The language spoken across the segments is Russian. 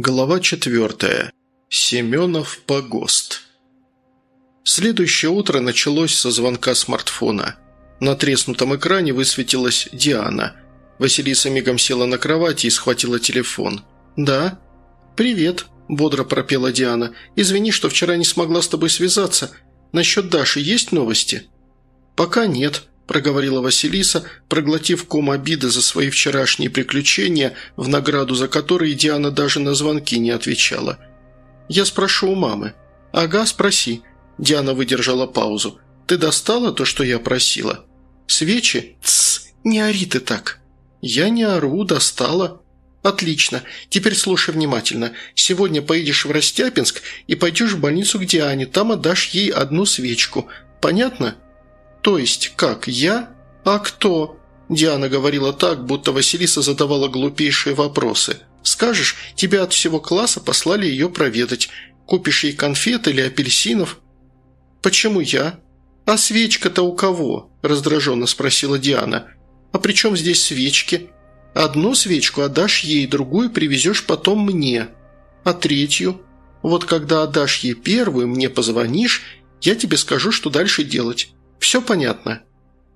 Глава четвертая. Семенов погост. Следующее утро началось со звонка смартфона. На треснутом экране высветилась Диана. Василиса мигом села на кровати и схватила телефон. «Да?» «Привет», – бодро пропела Диана. «Извини, что вчера не смогла с тобой связаться. Насчет Даши есть новости?» «Пока нет», проговорила Василиса, проглотив ком обиды за свои вчерашние приключения, в награду за которые Диана даже на звонки не отвечала. «Я спрошу у мамы». «Ага, спроси». Диана выдержала паузу. «Ты достала то, что я просила?» «Свечи?» «Тссс, не ори ты так». «Я не ору, достала». «Отлично. Теперь слушай внимательно. Сегодня поедешь в Растяпинск и пойдешь в больницу к Диане. Там отдашь ей одну свечку. Понятно?» «То есть как, я? А кто?» Диана говорила так, будто Василиса задавала глупейшие вопросы. «Скажешь, тебя от всего класса послали ее проведать. Купишь ей конфет или апельсинов?» «Почему я?» «А свечка-то у кого?» – раздраженно спросила Диана. «А при чем здесь свечки?» «Одну свечку отдашь ей, другую привезешь потом мне. А третью? Вот когда отдашь ей первую, мне позвонишь, я тебе скажу, что дальше делать. Все понятно?»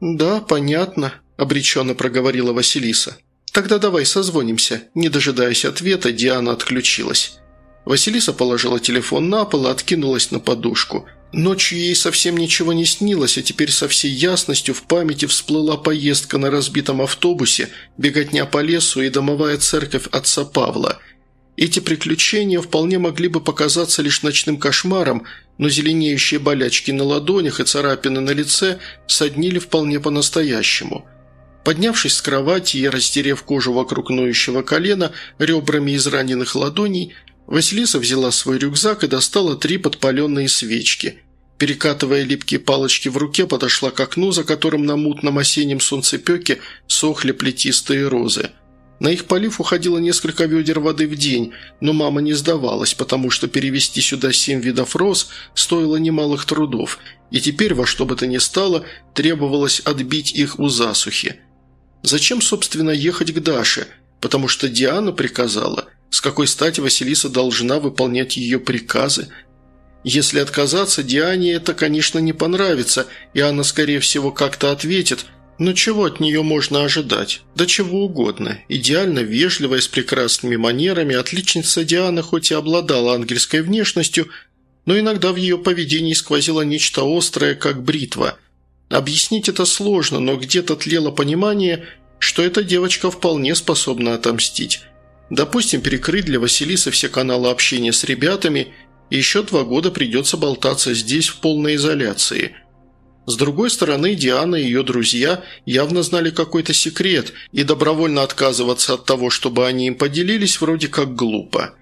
«Да, понятно», – обреченно проговорила Василиса. «Тогда давай созвонимся». Не дожидаясь ответа, Диана отключилась. Василиса положила телефон на пол и откинулась на подушку. Ночью ей совсем ничего не снилось, а теперь со всей ясностью в памяти всплыла поездка на разбитом автобусе, беготня по лесу и домовая церковь отца Павла – эти приключения вполне могли бы показаться лишь ночным кошмаром, но зеленеющие болячки на ладонях и царапины на лице соднили вполне по-настоящему. Поднявшись с кровати и растерев кожу вокруг ноющего колена ребрами из раненых ладоней, Василиса взяла свой рюкзак и достала три подпаленные свечки. Перекатывая липкие палочки в руке, подошла к окну, за которым на мутном осеннем солнцепеке сохли плетистые розы – на их полив уходило несколько ведер воды в день, но мама не сдавалась, потому что перевести сюда семь видов роз стоило немалых трудов, и теперь во что бы то ни стало требовалось отбить их у засухи. Зачем, собственно, ехать к Даше? Потому что Диана приказала. С какой стати Василиса должна выполнять ее приказы? Если отказаться, Диане это, конечно, не понравится, и она, скорее всего, как-то ответит – но чего от нее можно ожидать? Да чего угодно. Идеально вежливая, с прекрасными манерами, отличница Диана хоть и обладала ангельской внешностью, но иногда в ее поведении сквозило нечто острое, как бритва. Объяснить это сложно, но где-то тлело понимание, что эта девочка вполне способна отомстить. Допустим, перекрыть для Василисы все каналы общения с ребятами, и еще два года придется болтаться здесь в полной изоляции – с другой стороны, Диана и ее друзья явно знали какой-то секрет, и добровольно отказываться от того, чтобы они им поделились, вроде как глупо.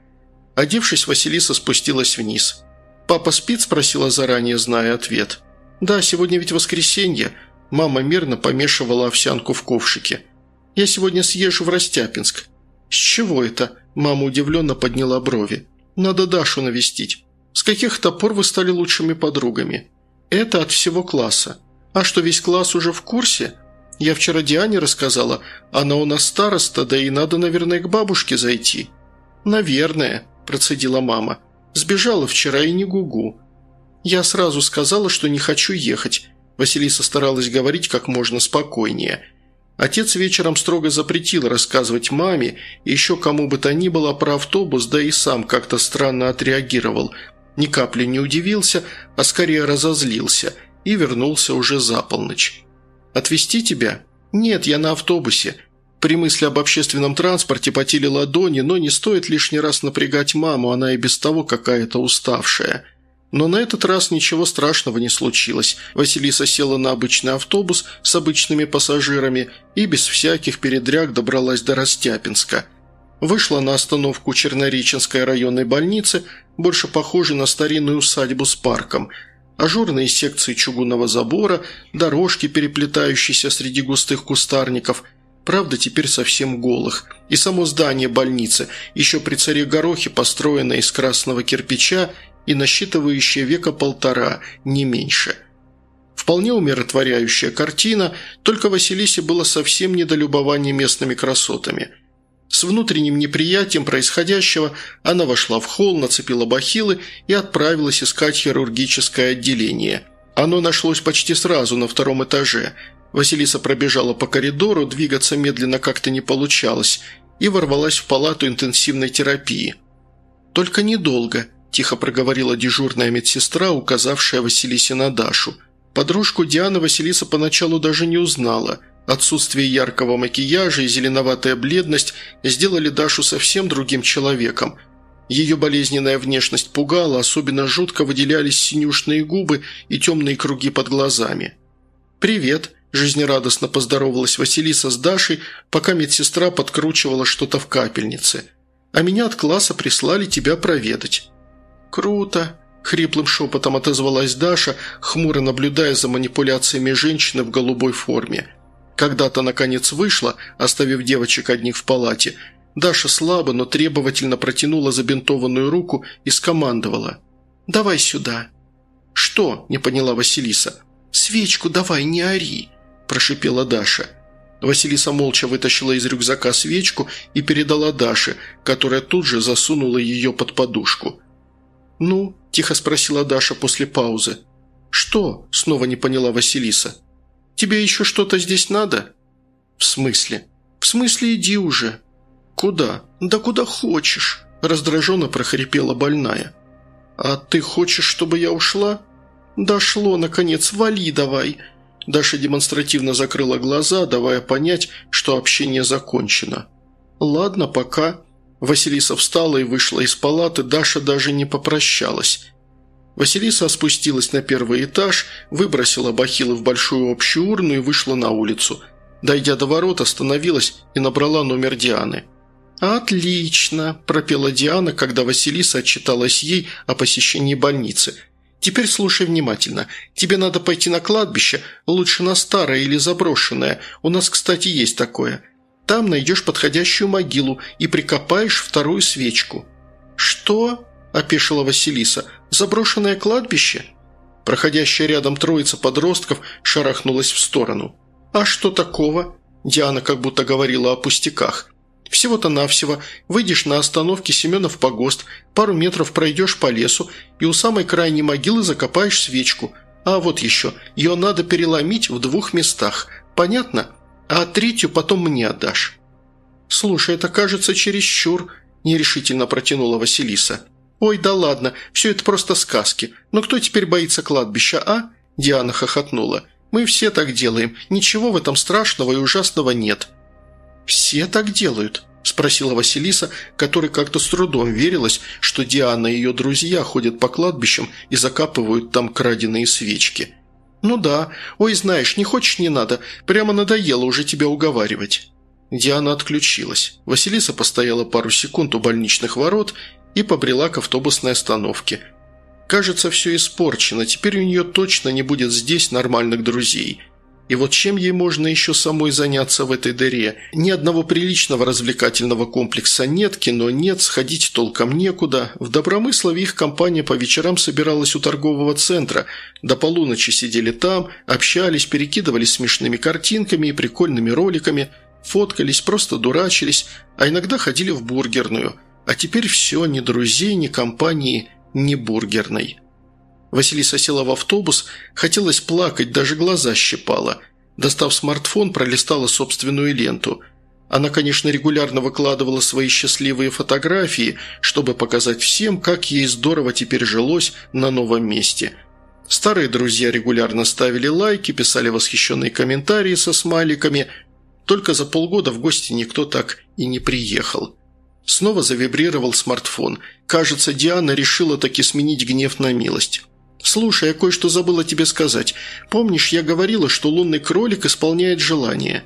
Одевшись, Василиса спустилась вниз. «Папа спит?» – спросила заранее, зная ответ. «Да, сегодня ведь воскресенье». Мама мирно помешивала овсянку в ковшике. «Я сегодня съезжу в Растяпинск». «С чего это?» – мама удивленно подняла брови. «Надо Дашу навестить. С каких-то пор вы стали лучшими подругами?» Это от всего класса. А что, весь класс уже в курсе? Я вчера Диане рассказала, она у нас староста, да и надо, наверное, к бабушке зайти». «Наверное», – процедила мама. «Сбежала вчера и не гугу». Я сразу сказала, что не хочу ехать. Василиса старалась говорить как можно спокойнее. Отец вечером строго запретил рассказывать маме и еще кому бы то ни было про автобус, да и сам как-то странно отреагировал – ни капли не удивился, а скорее разозлился и вернулся уже за полночь. «Отвезти тебя?» «Нет, я на автобусе». При мысли об общественном транспорте потели ладони, но не стоит лишний раз напрягать маму, она и без того какая-то уставшая. Но на этот раз ничего страшного не случилось. Василиса села на обычный автобус с обычными пассажирами и без всяких передряг добралась до Растяпинска – Вышла на остановку Чернореченской районной больницы, больше похожей на старинную усадьбу с парком. Ажурные секции чугунного забора, дорожки, переплетающиеся среди густых кустарников, правда теперь совсем голых, и само здание больницы, еще при царе Горохе, построенное из красного кирпича и насчитывающее века полтора, не меньше – Вполне умиротворяющая картина, только Василисе было совсем недолюбование местными красотами. С внутренним неприятием происходящего она вошла в холл, нацепила бахилы и отправилась искать хирургическое отделение. Оно нашлось почти сразу на втором этаже. Василиса пробежала по коридору, двигаться медленно как-то не получалось, и ворвалась в палату интенсивной терапии. «Только недолго», – тихо проговорила дежурная медсестра, указавшая Василисе на Дашу. Подружку Дианы Василиса поначалу даже не узнала – Отсутствие яркого макияжа и зеленоватая бледность сделали Дашу совсем другим человеком. Ее болезненная внешность пугала, особенно жутко выделялись синюшные губы и темные круги под глазами. «Привет», – жизнерадостно поздоровалась Василиса с Дашей, пока медсестра подкручивала что-то в капельнице. «А меня от класса прислали тебя проведать». «Круто», – хриплым шепотом отозвалась Даша, хмуро наблюдая за манипуляциями женщины в голубой форме – когда-то, наконец, вышла, оставив девочек одних в палате. Даша слабо, но требовательно протянула забинтованную руку и скомандовала. «Давай сюда». «Что?» – не поняла Василиса. «Свечку давай, не ори», – прошипела Даша. Василиса молча вытащила из рюкзака свечку и передала Даше, которая тут же засунула ее под подушку. «Ну?» – тихо спросила Даша после паузы. «Что?» – снова не поняла Василиса. Тебе еще что-то здесь надо?» «В смысле?» «В смысле иди уже». «Куда?» «Да куда хочешь», – раздраженно прохрипела больная. «А ты хочешь, чтобы я ушла?» «Дошло, наконец, вали давай!» Даша демонстративно закрыла глаза, давая понять, что общение закончено. «Ладно, пока». Василиса встала и вышла из палаты, Даша даже не попрощалась. Василиса спустилась на первый этаж, выбросила бахилы в большую общую урну и вышла на улицу. Дойдя до ворот, остановилась и набрала номер Дианы. «Отлично!» – пропела Диана, когда Василиса отчиталась ей о посещении больницы. «Теперь слушай внимательно. Тебе надо пойти на кладбище, лучше на старое или заброшенное. У нас, кстати, есть такое. Там найдешь подходящую могилу и прикопаешь вторую свечку». «Что?» – опешила Василиса. «Заброшенное кладбище?» Проходящая рядом троица подростков шарахнулась в сторону. «А что такого?» Диана как будто говорила о пустяках. «Всего-то навсего. Выйдешь на остановке Семенов погост, пару метров пройдешь по лесу и у самой крайней могилы закопаешь свечку. А вот еще, ее надо переломить в двух местах. Понятно? А третью потом мне отдашь». «Слушай, это кажется чересчур», – нерешительно протянула Василиса. «Ой, да ладно, все это просто сказки. Но кто теперь боится кладбища, а?» Диана хохотнула. «Мы все так делаем. Ничего в этом страшного и ужасного нет». «Все так делают?» – спросила Василиса, которой как-то с трудом верилось, что Диана и ее друзья ходят по кладбищам и закапывают там краденые свечки. «Ну да. Ой, знаешь, не хочешь – не надо. Прямо надоело уже тебя уговаривать». Диана отключилась. Василиса постояла пару секунд у больничных ворот и побрела к автобусной остановке. Кажется, все испорчено, теперь у нее точно не будет здесь нормальных друзей. И вот чем ей можно еще самой заняться в этой дыре? Ни одного приличного развлекательного комплекса нет, кино нет, сходить толком некуда. В Добромыслове их компания по вечерам собиралась у торгового центра. До полуночи сидели там, общались, перекидывались смешными картинками и прикольными роликами, фоткались, просто дурачились, а иногда ходили в бургерную – а теперь все, ни друзей, ни компании, ни бургерной. Василиса села в автобус, хотелось плакать, даже глаза щипала. Достав смартфон, пролистала собственную ленту. Она, конечно, регулярно выкладывала свои счастливые фотографии, чтобы показать всем, как ей здорово теперь жилось на новом месте. Старые друзья регулярно ставили лайки, писали восхищенные комментарии со смайликами. Только за полгода в гости никто так и не приехал. Снова завибрировал смартфон. Кажется, Диана решила таки сменить гнев на милость. «Слушай, я кое-что забыла тебе сказать. Помнишь, я говорила, что лунный кролик исполняет желание?»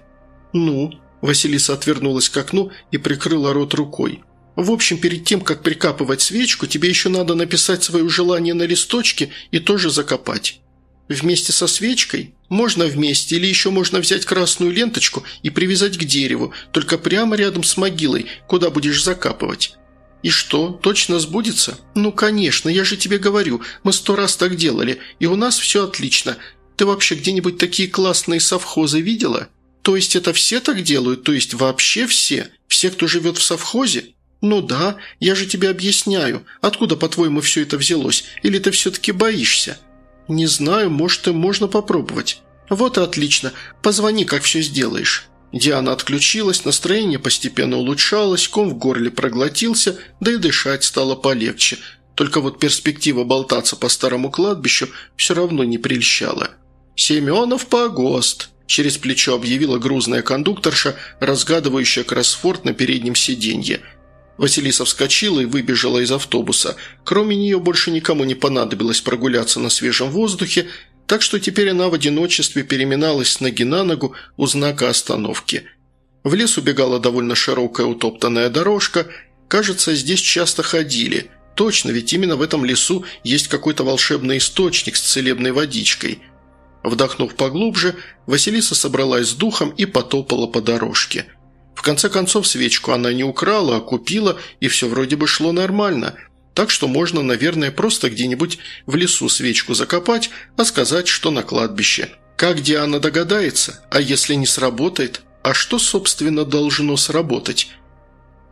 «Ну?» – Василиса отвернулась к окну и прикрыла рот рукой. «В общем, перед тем, как прикапывать свечку, тебе еще надо написать свое желание на листочке и тоже закопать». «Вместе со свечкой?» «Можно вместе, или еще можно взять красную ленточку и привязать к дереву, только прямо рядом с могилой, куда будешь закапывать». «И что, точно сбудется?» «Ну, конечно, я же тебе говорю, мы сто раз так делали, и у нас все отлично. Ты вообще где-нибудь такие классные совхозы видела?» «То есть это все так делают? То есть вообще все? Все, кто живет в совхозе?» «Ну да, я же тебе объясняю. Откуда, по-твоему, все это взялось? Или ты все-таки боишься?» «Не знаю, может, и можно попробовать». «Вот и отлично. Позвони, как все сделаешь». Диана отключилась, настроение постепенно улучшалось, ком в горле проглотился, да и дышать стало полегче. Только вот перспектива болтаться по старому кладбищу все равно не прельщала. «Семенов погост», – через плечо объявила грузная кондукторша, разгадывающая кроссфорд на переднем сиденье. Василиса вскочила и выбежала из автобуса. Кроме нее больше никому не понадобилось прогуляться на свежем воздухе, так что теперь она в одиночестве переминалась с ноги на ногу у знака остановки. В лес убегала довольно широкая утоптанная дорожка. Кажется, здесь часто ходили. Точно, ведь именно в этом лесу есть какой-то волшебный источник с целебной водичкой. Вдохнув поглубже, Василиса собралась с духом и потопала по дорожке. В конце концов, свечку она не украла, а купила, и все вроде бы шло нормально – так что можно, наверное, просто где-нибудь в лесу свечку закопать, а сказать, что на кладбище. Как Диана догадается? А если не сработает? А что, собственно, должно сработать?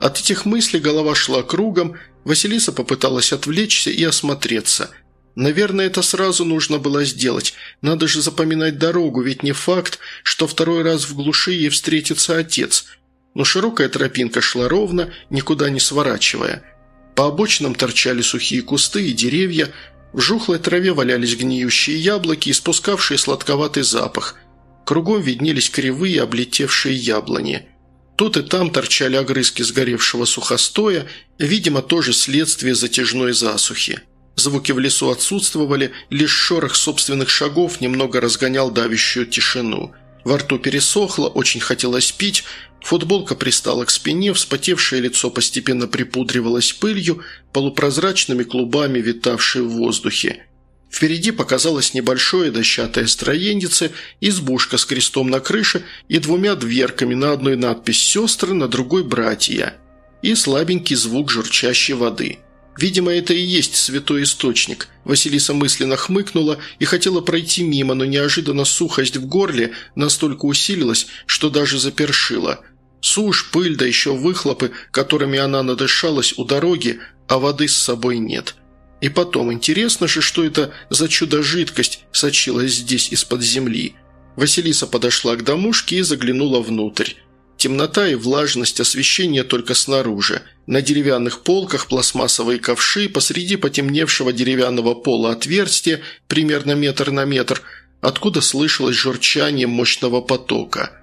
От этих мыслей голова шла кругом, Василиса попыталась отвлечься и осмотреться. Наверное, это сразу нужно было сделать. Надо же запоминать дорогу, ведь не факт, что второй раз в глуши ей встретится отец. Но широкая тропинка шла ровно, никуда не сворачивая – по обочинам торчали сухие кусты и деревья, в жухлой траве валялись гниющие яблоки, испускавшие сладковатый запах. Кругом виднелись кривые, облетевшие яблони. Тут и там торчали огрызки сгоревшего сухостоя, видимо, тоже следствие затяжной засухи. Звуки в лесу отсутствовали, лишь шорох собственных шагов немного разгонял давящую тишину. Во рту пересохло, очень хотелось пить, Футболка пристала к спине, вспотевшее лицо постепенно припудривалось пылью, полупрозрачными клубами, витавшей в воздухе. Впереди показалось небольшое дощатое строеннице, избушка с крестом на крыше и двумя дверками, на одной надпись «Сестры», на другой «Братья» и слабенький звук журчащей воды. Видимо, это и есть святой источник. Василиса мысленно хмыкнула и хотела пройти мимо, но неожиданно сухость в горле настолько усилилась, что даже запершила – Сушь, пыль, да еще выхлопы, которыми она надышалась у дороги, а воды с собой нет. И потом, интересно же, что это за чудо-жидкость сочилась здесь из-под земли. Василиса подошла к домушке и заглянула внутрь. Темнота и влажность освещения только снаружи. На деревянных полках пластмассовые ковши, посреди потемневшего деревянного пола отверстие, примерно метр на метр, откуда слышалось журчание мощного потока –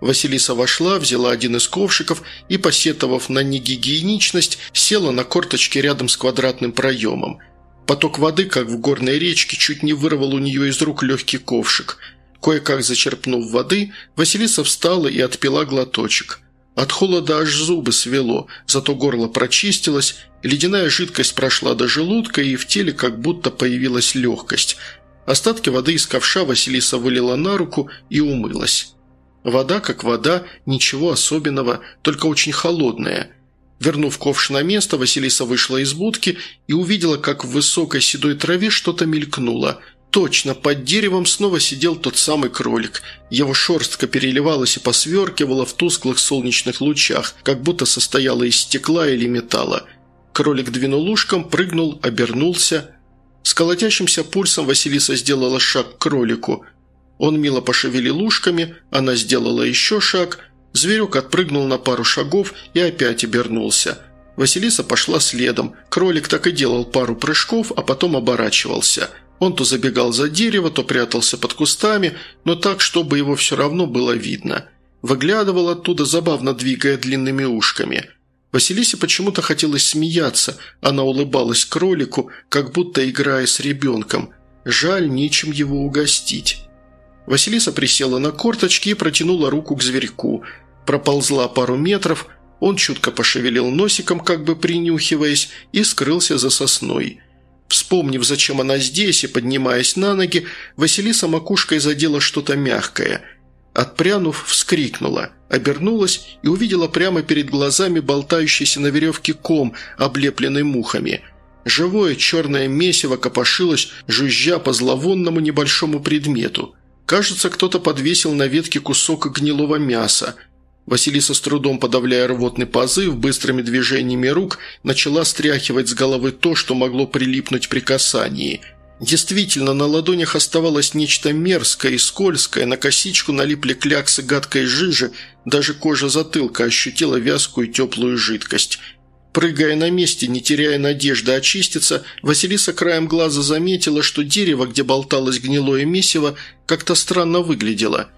Василиса вошла, взяла один из ковшиков и, посетовав на негигиеничность, села на корточки рядом с квадратным проемом. Поток воды, как в горной речке, чуть не вырвал у нее из рук легкий ковшик. Кое-как зачерпнув воды, Василиса встала и отпила глоточек. От холода аж зубы свело, зато горло прочистилось, ледяная жидкость прошла до желудка, и в теле как будто появилась легкость. Остатки воды из ковша Василиса вылила на руку и умылась. Вода как вода, ничего особенного, только очень холодная. Вернув ковш на место, Василиса вышла из будки и увидела, как в высокой седой траве что-то мелькнуло. Точно, под деревом снова сидел тот самый кролик. Его шерстка переливалась и посверкивала в тусклых солнечных лучах, как будто состояла из стекла или металла. Кролик двинул ушком, прыгнул, обернулся. С колотящимся пульсом Василиса сделала шаг к кролику – он мило пошевелил ушками, она сделала еще шаг. Зверек отпрыгнул на пару шагов и опять обернулся. Василиса пошла следом. Кролик так и делал пару прыжков, а потом оборачивался. Он то забегал за дерево, то прятался под кустами, но так, чтобы его все равно было видно. Выглядывал оттуда, забавно двигая длинными ушками. Василисе почему-то хотелось смеяться. Она улыбалась кролику, как будто играя с ребенком. Жаль, нечем его угостить. Василиса присела на корточки и протянула руку к зверьку. Проползла пару метров, он чутко пошевелил носиком, как бы принюхиваясь, и скрылся за сосной. Вспомнив, зачем она здесь, и поднимаясь на ноги, Василиса макушкой задела что-то мягкое. Отпрянув, вскрикнула, обернулась и увидела прямо перед глазами болтающийся на веревке ком, облепленный мухами – Живое черное месиво копошилось, жужжа по зловонному небольшому предмету. Кажется, кто-то подвесил на ветке кусок гнилого мяса. Василиса с трудом подавляя рвотный позыв, быстрыми движениями рук начала стряхивать с головы то, что могло прилипнуть при касании. Действительно, на ладонях оставалось нечто мерзкое и скользкое, на косичку налипли кляксы гадкой жижи, даже кожа затылка ощутила вязкую теплую жидкость – Прыгая на месте, не теряя надежды очиститься, Василиса краем глаза заметила, что дерево, где болталось гнилое месиво, как-то странно выглядело.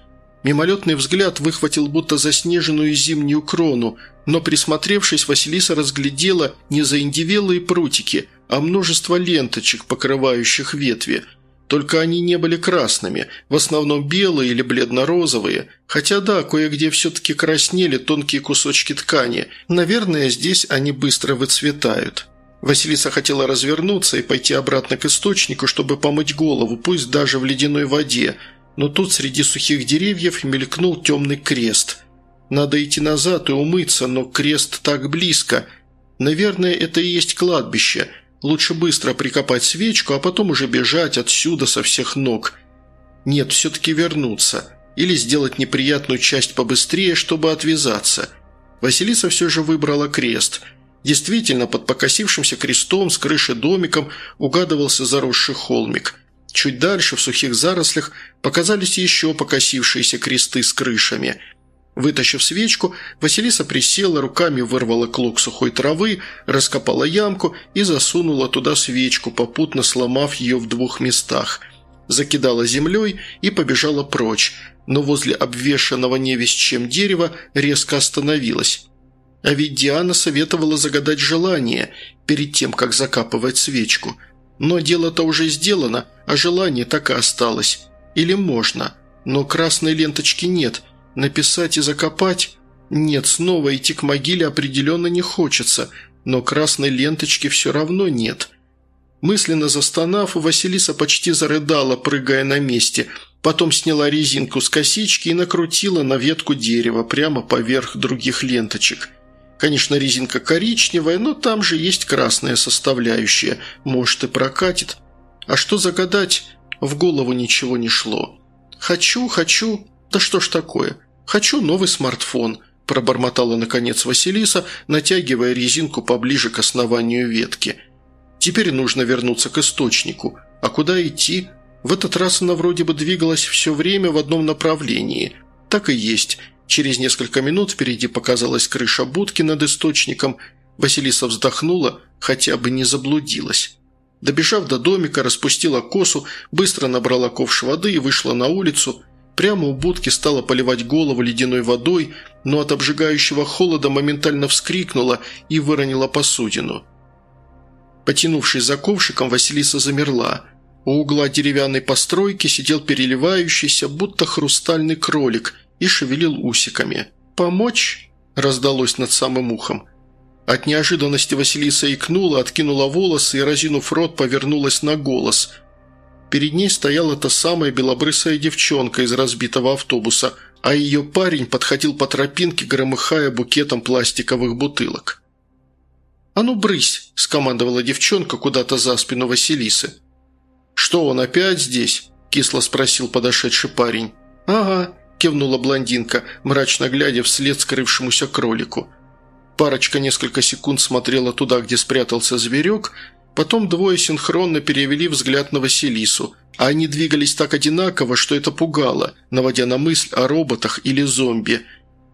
Мимолетный взгляд выхватил будто заснеженную зимнюю крону, но присмотревшись, Василиса разглядела не заиндивелые прутики, а множество ленточек, покрывающих ветви – только они не были красными, в основном белые или бледно-розовые. Хотя да, кое-где все-таки краснели тонкие кусочки ткани. Наверное, здесь они быстро выцветают. Василиса хотела развернуться и пойти обратно к источнику, чтобы помыть голову, пусть даже в ледяной воде. Но тут среди сухих деревьев мелькнул темный крест. Надо идти назад и умыться, но крест так близко. Наверное, это и есть кладбище – Лучше быстро прикопать свечку, а потом уже бежать отсюда со всех ног. Нет, все-таки вернуться. Или сделать неприятную часть побыстрее, чтобы отвязаться. Василиса все же выбрала крест. Действительно, под покосившимся крестом с крыши домиком угадывался заросший холмик. Чуть дальше, в сухих зарослях, показались еще покосившиеся кресты с крышами – Вытащив свечку, Василиса присела, руками вырвала клок сухой травы, раскопала ямку и засунула туда свечку, попутно сломав ее в двух местах. Закидала землей и побежала прочь, но возле обвешанного невесть чем дерева резко остановилась. А ведь Диана советовала загадать желание перед тем, как закапывать свечку. Но дело-то уже сделано, а желание так и осталось. Или можно. Но красной ленточки нет – Написать и закопать? Нет, снова идти к могиле определенно не хочется, но красной ленточки все равно нет. Мысленно застонав, Василиса почти зарыдала, прыгая на месте. Потом сняла резинку с косички и накрутила на ветку дерева прямо поверх других ленточек. Конечно, резинка коричневая, но там же есть красная составляющая. Может и прокатит. А что загадать? В голову ничего не шло. «Хочу, хочу. Да что ж такое? «Хочу новый смартфон», – пробормотала наконец Василиса, натягивая резинку поближе к основанию ветки. «Теперь нужно вернуться к источнику. А куда идти? В этот раз она вроде бы двигалась все время в одном направлении. Так и есть. Через несколько минут впереди показалась крыша будки над источником. Василиса вздохнула, хотя бы не заблудилась». Добежав до домика, распустила косу, быстро набрала ковш воды и вышла на улицу – Прямо у будки стала поливать голову ледяной водой, но от обжигающего холода моментально вскрикнула и выронила посудину. Потянувшись за ковшиком, Василиса замерла. У угла деревянной постройки сидел переливающийся, будто хрустальный кролик, и шевелил усиками. «Помочь?» – раздалось над самым ухом. От неожиданности Василиса икнула, откинула волосы и, разинув рот, повернулась на голос – Перед ней стояла та самая белобрысая девчонка из разбитого автобуса, а ее парень подходил по тропинке, громыхая букетом пластиковых бутылок. «А ну, брысь!» – скомандовала девчонка куда-то за спину Василисы. «Что, он опять здесь?» – кисло спросил подошедший парень. «Ага», – кивнула блондинка, мрачно глядя вслед скрывшемуся кролику. Парочка несколько секунд смотрела туда, где спрятался зверек, Потом двое синхронно перевели взгляд на Василису, а они двигались так одинаково, что это пугало, наводя на мысль о роботах или зомби.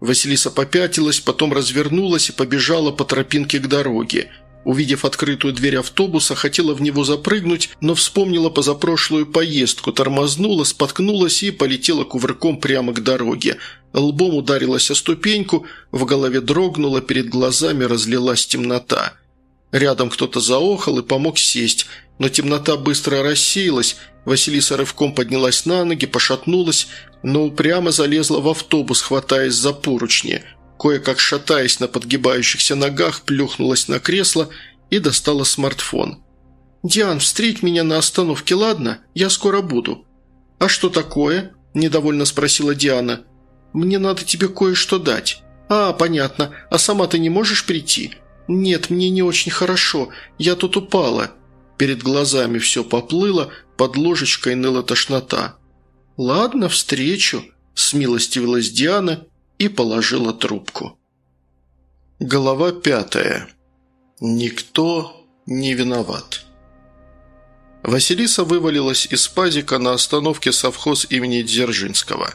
Василиса попятилась, потом развернулась и побежала по тропинке к дороге. Увидев открытую дверь автобуса, хотела в него запрыгнуть, но вспомнила позапрошлую поездку, тормознула, споткнулась и полетела кувырком прямо к дороге. Лбом ударилась о ступеньку, в голове дрогнула, перед глазами разлилась темнота. Рядом кто-то заохал и помог сесть, но темнота быстро рассеялась, Василиса рывком поднялась на ноги, пошатнулась, но упрямо залезла в автобус, хватаясь за поручни. Кое-как шатаясь на подгибающихся ногах, плюхнулась на кресло и достала смартфон. «Диан, встреть меня на остановке, ладно? Я скоро буду». «А что такое?» – недовольно спросила Диана. «Мне надо тебе кое-что дать». «А, понятно. А сама ты не можешь прийти?» «Нет, мне не очень хорошо. Я тут упала». Перед глазами все поплыло, под ложечкой ныла тошнота. «Ладно, встречу», – смилостивилась Диана и положила трубку. Глава пятая. Никто не виноват. Василиса вывалилась из пазика на остановке совхоз имени Дзержинского.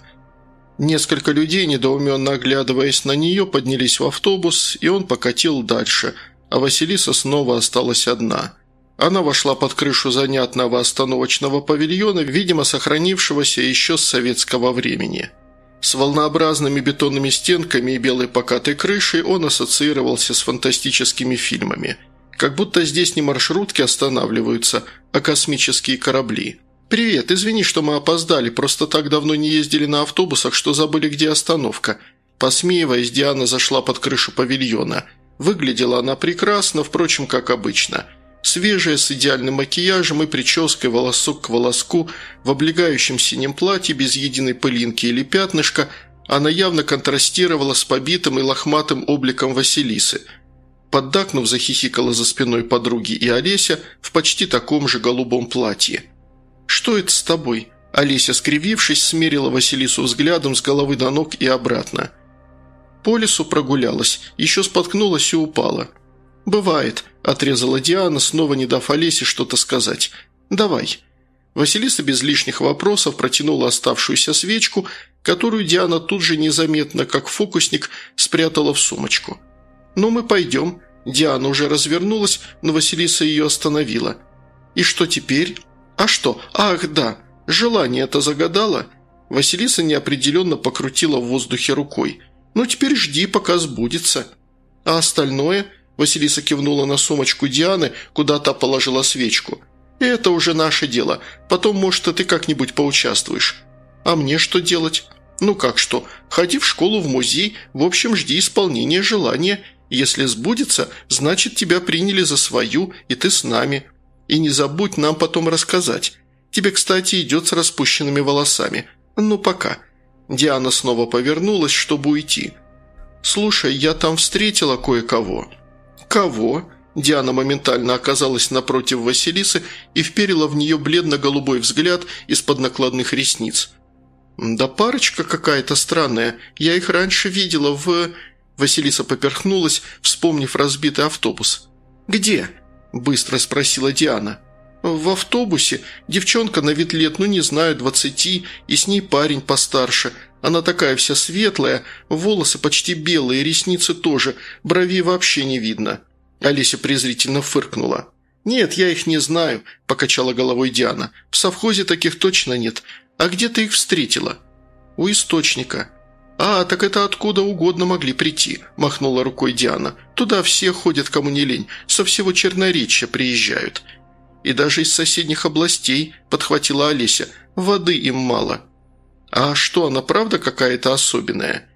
Несколько людей, недоуменно оглядываясь на нее, поднялись в автобус, и он покатил дальше, а Василиса снова осталась одна. Она вошла под крышу занятного остановочного павильона, видимо, сохранившегося еще с советского времени. С волнообразными бетонными стенками и белой покатой крышей он ассоциировался с фантастическими фильмами. Как будто здесь не маршрутки останавливаются, а космические корабли. «Привет, извини, что мы опоздали, просто так давно не ездили на автобусах, что забыли, где остановка». Посмеиваясь, Диана зашла под крышу павильона. Выглядела она прекрасно, впрочем, как обычно – Свежая, с идеальным макияжем и прической волосок к волоску, в облегающем синем платье без единой пылинки или пятнышка, она явно контрастировала с побитым и лохматым обликом Василисы. Поддакнув, захихикала за спиной подруги и Олеся в почти таком же голубом платье. «Что это с тобой?» Олеся, скривившись, смерила Василису взглядом с головы до ног и обратно. По лесу прогулялась, еще споткнулась и упала. «Бывает», – отрезала Диана, снова не дав Олесе что-то сказать. «Давай». Василиса без лишних вопросов протянула оставшуюся свечку, которую Диана тут же незаметно, как фокусник, спрятала в сумочку. «Ну, мы пойдем». Диана уже развернулась, но Василиса ее остановила. «И что теперь?» «А что? Ах, да. Желание это загадала?» Василиса неопределенно покрутила в воздухе рукой. «Ну, теперь жди, пока сбудется». «А остальное?» Василиса кивнула на сумочку Дианы, куда та положила свечку. «Это уже наше дело. Потом, может, ты как-нибудь поучаствуешь. А мне что делать?» «Ну как что? Ходи в школу, в музей. В общем, жди исполнения желания. Если сбудется, значит, тебя приняли за свою, и ты с нами. И не забудь нам потом рассказать. Тебе, кстати, идет с распущенными волосами. Ну, пока». Диана снова повернулась, чтобы уйти. «Слушай, я там встретила кое-кого». «Кого?» Диана моментально оказалась напротив Василисы и вперила в нее бледно-голубой взгляд из-под накладных ресниц. «Да парочка какая-то странная. Я их раньше видела в...» Василиса поперхнулась, вспомнив разбитый автобус. «Где?» – быстро спросила Диана. «В автобусе. Девчонка на вид лет, ну не знаю, двадцати, и с ней парень постарше. Она такая вся светлая, волосы почти белые, ресницы тоже, бровей вообще не видно». Олеся презрительно фыркнула. «Нет, я их не знаю», – покачала головой Диана. «В совхозе таких точно нет. А где ты их встретила?» «У источника». «А, так это откуда угодно могли прийти», – махнула рукой Диана. «Туда все ходят, кому не лень. Со всего Черноречья приезжают». «И даже из соседних областей», – подхватила Олеся. «Воды им мало». «А что, она правда какая-то особенная?»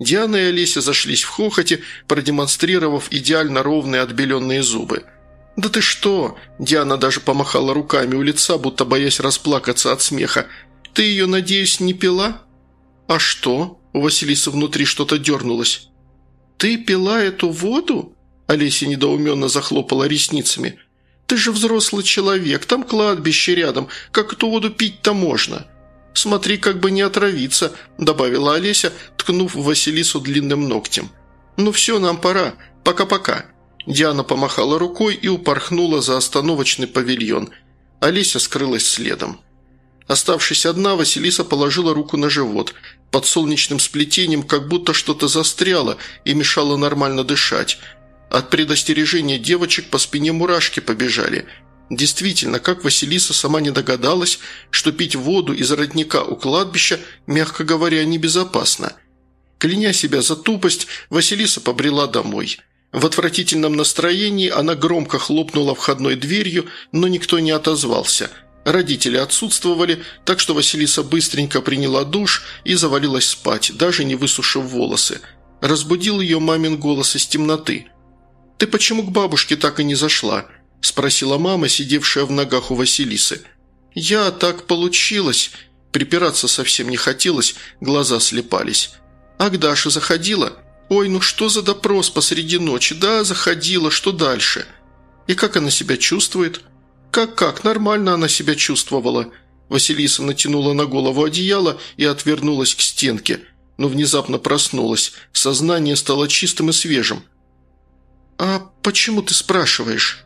Диана и Олеся зашлись в хохоте, продемонстрировав идеально ровные отбеленные зубы. «Да ты что?» – Диана даже помахала руками у лица, будто боясь расплакаться от смеха. «Ты ее, надеюсь, не пила?» «А что?» – у Василисы внутри что-то дернулось. «Ты пила эту воду?» – Олеся недоуменно захлопала ресницами. «Ты же взрослый человек, там кладбище рядом, как эту воду пить-то можно?» «Смотри, как бы не отравиться», – добавила Олеся, ткнув Василису длинным ногтем. «Ну все, нам пора. Пока-пока». Диана помахала рукой и упорхнула за остановочный павильон. Олеся скрылась следом. Оставшись одна, Василиса положила руку на живот. Под солнечным сплетением как будто что-то застряло и мешало нормально дышать. От предостережения девочек по спине мурашки побежали – Действительно, как Василиса сама не догадалась, что пить воду из родника у кладбища, мягко говоря, небезопасно. Кляня себя за тупость, Василиса побрела домой. В отвратительном настроении она громко хлопнула входной дверью, но никто не отозвался. Родители отсутствовали, так что Василиса быстренько приняла душ и завалилась спать, даже не высушив волосы. Разбудил ее мамин голос из темноты. «Ты почему к бабушке так и не зашла?» – спросила мама, сидевшая в ногах у Василисы. «Я так получилось». Припираться совсем не хотелось, глаза слепались. «А к Даше заходила?» «Ой, ну что за допрос посреди ночи? Да, заходила, что дальше?» «И как она себя чувствует?» «Как-как, нормально она себя чувствовала». Василиса натянула на голову одеяло и отвернулась к стенке, но внезапно проснулась. Сознание стало чистым и свежим. «А почему ты спрашиваешь?»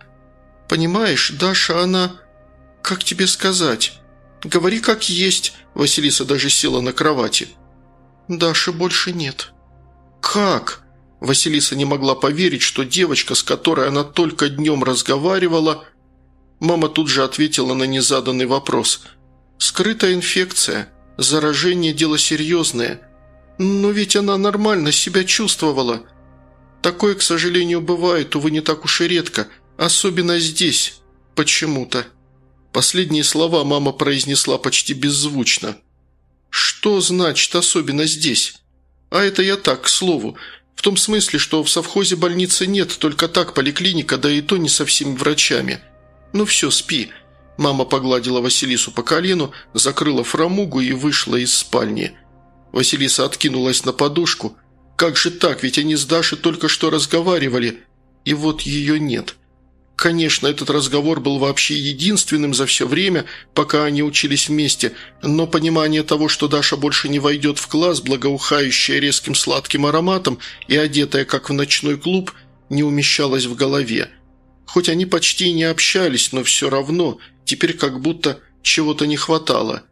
«Понимаешь, Даша, она... Как тебе сказать? Говори как есть». Василиса даже села на кровати. «Даши больше нет». «Как?» Василиса не могла поверить, что девочка, с которой она только днем разговаривала... Мама тут же ответила на незаданный вопрос. «Скрытая инфекция. Заражение – дело серьезное. Но ведь она нормально себя чувствовала. Такое, к сожалению, бывает, увы, не так уж и редко, особенно здесь, почему-то». Последние слова мама произнесла почти беззвучно. «Что значит «особенно здесь»?» «А это я так, к слову. В том смысле, что в совхозе больницы нет, только так поликлиника, да и то не со всеми врачами. Ну все, спи». Мама погладила Василису по колену, закрыла фрамугу и вышла из спальни. Василиса откинулась на подушку. «Как же так? Ведь они с Дашей только что разговаривали. И вот ее нет». Конечно, этот разговор был вообще единственным за все время, пока они учились вместе, но понимание того, что Даша больше не войдет в класс, благоухающая резким сладким ароматом и одетая как в ночной клуб, не умещалось в голове. Хоть они почти не общались, но все равно, теперь как будто чего-то не хватало.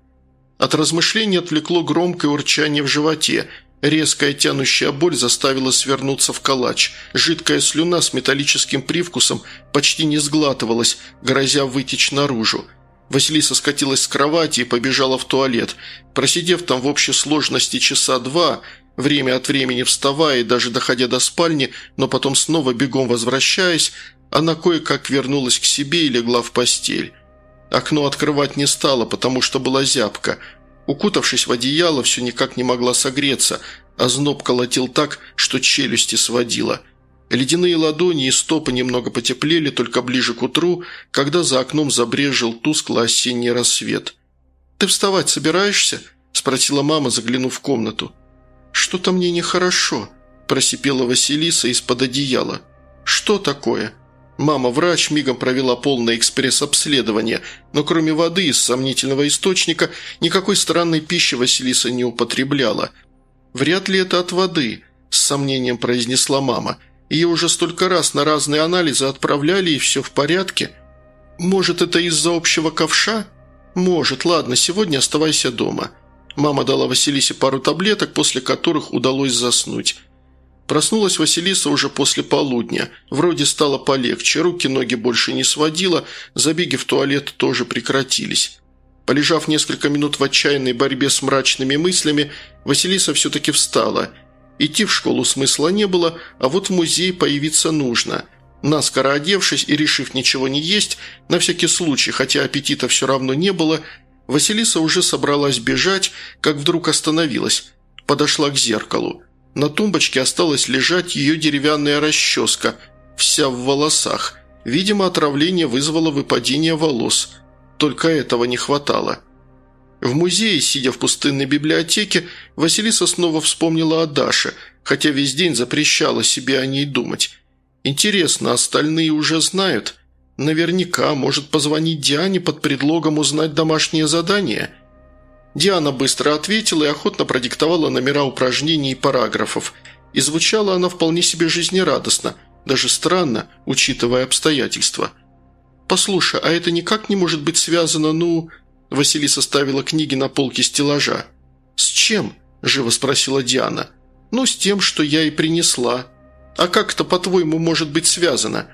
От размышлений отвлекло громкое урчание в животе – Резкая тянущая боль заставила свернуться в калач. Жидкая слюна с металлическим привкусом почти не сглатывалась, грозя вытечь наружу. Василиса скатилась с кровати и побежала в туалет. Просидев там в общей сложности часа два, время от времени вставая и даже доходя до спальни, но потом снова бегом возвращаясь, она кое-как вернулась к себе и легла в постель. Окно открывать не стала, потому что была зябка – Укутавшись в одеяло, все никак не могла согреться, а зноб колотил так, что челюсти сводила. Ледяные ладони и стопы немного потеплели только ближе к утру, когда за окном забрежил тускло осенний рассвет. «Ты вставать собираешься?» – спросила мама, заглянув в комнату. «Что-то мне нехорошо», – просипела Василиса из-под одеяла. «Что такое?» Мама-врач мигом провела полное экспресс-обследование, но кроме воды из сомнительного источника никакой странной пищи Василиса не употребляла. «Вряд ли это от воды», – с сомнением произнесла мама. «Ее уже столько раз на разные анализы отправляли, и все в порядке. Может, это из-за общего ковша?» «Может. Ладно, сегодня оставайся дома». Мама дала Василисе пару таблеток, после которых удалось заснуть. Проснулась Василиса уже после полудня. Вроде стало полегче, руки-ноги больше не сводила, забеги в туалет тоже прекратились. Полежав несколько минут в отчаянной борьбе с мрачными мыслями, Василиса все-таки встала. Идти в школу смысла не было, а вот в музей появиться нужно. Наскоро одевшись и решив ничего не есть, на всякий случай, хотя аппетита все равно не было, Василиса уже собралась бежать, как вдруг остановилась. Подошла к зеркалу. На тумбочке осталась лежать ее деревянная расческа, вся в волосах. Видимо, отравление вызвало выпадение волос. Только этого не хватало. В музее, сидя в пустынной библиотеке, Василиса снова вспомнила о Даше, хотя весь день запрещала себе о ней думать. Интересно, остальные уже знают? Наверняка может позвонить Диане под предлогом узнать домашнее задание – Диана быстро ответила и охотно продиктовала номера упражнений и параграфов. И звучала она вполне себе жизнерадостно, даже странно, учитывая обстоятельства. «Послушай, а это никак не может быть связано, ну...» Василиса ставила книги на полке стеллажа. «С чем?» – живо спросила Диана. «Ну, с тем, что я и принесла. А как это, по-твоему, может быть связано?»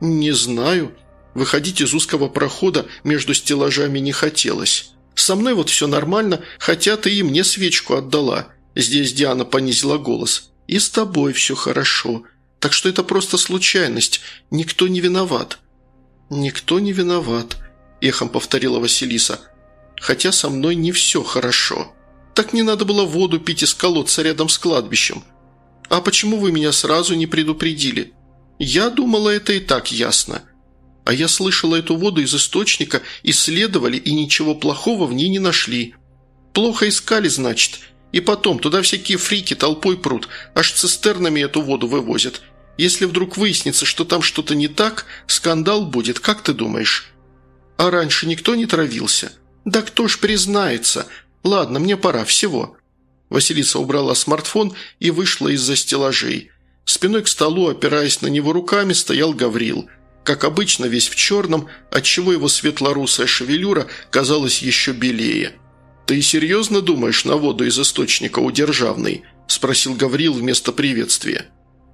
«Не знаю. Выходить из узкого прохода между стеллажами не хотелось». Со мной вот все нормально, хотя ты и мне свечку отдала». Здесь Диана понизила голос. «И с тобой все хорошо. Так что это просто случайность. Никто не виноват». «Никто не виноват», – эхом повторила Василиса. «Хотя со мной не все хорошо. Так не надо было воду пить из колодца рядом с кладбищем. А почему вы меня сразу не предупредили? Я думала, это и так ясно. А я слышала эту воду из источника, исследовали и ничего плохого в ней не нашли. Плохо искали, значит. И потом, туда всякие фрики толпой прут, аж цистернами эту воду вывозят. Если вдруг выяснится, что там что-то не так, скандал будет, как ты думаешь? А раньше никто не травился? «Да кто ж признается? Ладно, мне пора, всего». Василиса убрала смартфон и вышла из-за стеллажей. Спиной к столу, опираясь на него руками, стоял Гаврил. Как обычно, весь в черном, отчего его светлорусая шевелюра казалась еще белее. «Ты серьезно думаешь на воду из источника у Державной?» – спросил Гаврил вместо приветствия.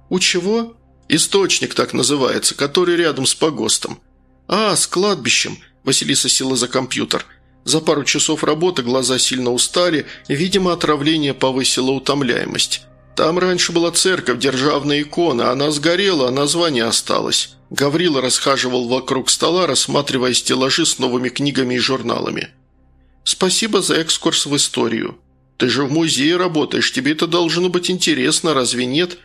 «У чего?» «Источник так называется, который рядом с погостом». «А, с кладбищем», – Василиса села за компьютер – за пару часов работы глаза сильно устали, видимо, отравление повысило утомляемость. Там раньше была церковь, державная икона, она сгорела, а название осталось. Гаврила расхаживал вокруг стола, рассматривая стеллажи с новыми книгами и журналами. «Спасибо за экскурс в историю. Ты же в музее работаешь, тебе это должно быть интересно, разве нет?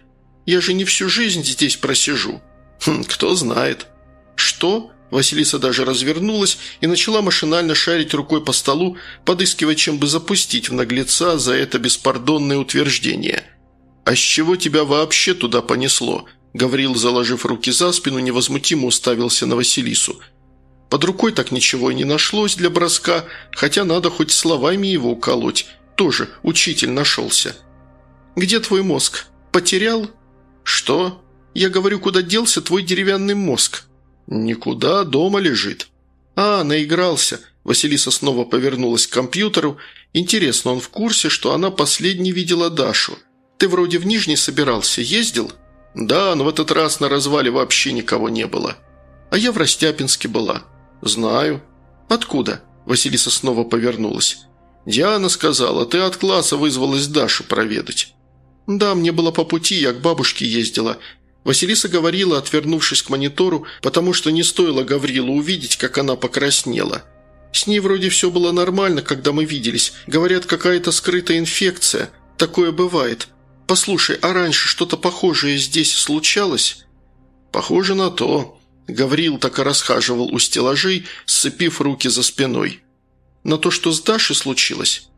Я же не всю жизнь здесь просижу». «Хм, кто знает». «Что?» Василиса даже развернулась и начала машинально шарить рукой по столу, подыскивая, чем бы запустить в наглеца за это беспардонное утверждение. «А с чего тебя вообще туда понесло?» Гаврил, заложив руки за спину, невозмутимо уставился на Василису. Под рукой так ничего и не нашлось для броска, хотя надо хоть словами его уколоть. Тоже учитель нашелся. «Где твой мозг? Потерял?» «Что?» «Я говорю, куда делся твой деревянный мозг?» «Никуда, дома лежит». «А, наигрался». Василиса снова повернулась к компьютеру. «Интересно, он в курсе, что она последней видела Дашу? Ты вроде в Нижний собирался, ездил?» «Да, но в этот раз на развале вообще никого не было. А я в Растяпинске была». «Знаю». «Откуда?» Василиса снова повернулась. «Диана сказала, ты от класса вызвалась Дашу проведать». «Да, мне было по пути, я к бабушке ездила. Василиса говорила, отвернувшись к монитору, потому что не стоило Гаврилу увидеть, как она покраснела. С ней вроде все было нормально, когда мы виделись. Говорят, какая-то скрытая инфекция. Такое бывает. Послушай, а раньше что-то похожее здесь случалось?» «Похоже на то». Гаврил так и расхаживал у стеллажей, сцепив руки за спиной. «На то, что с Дашей случилось?»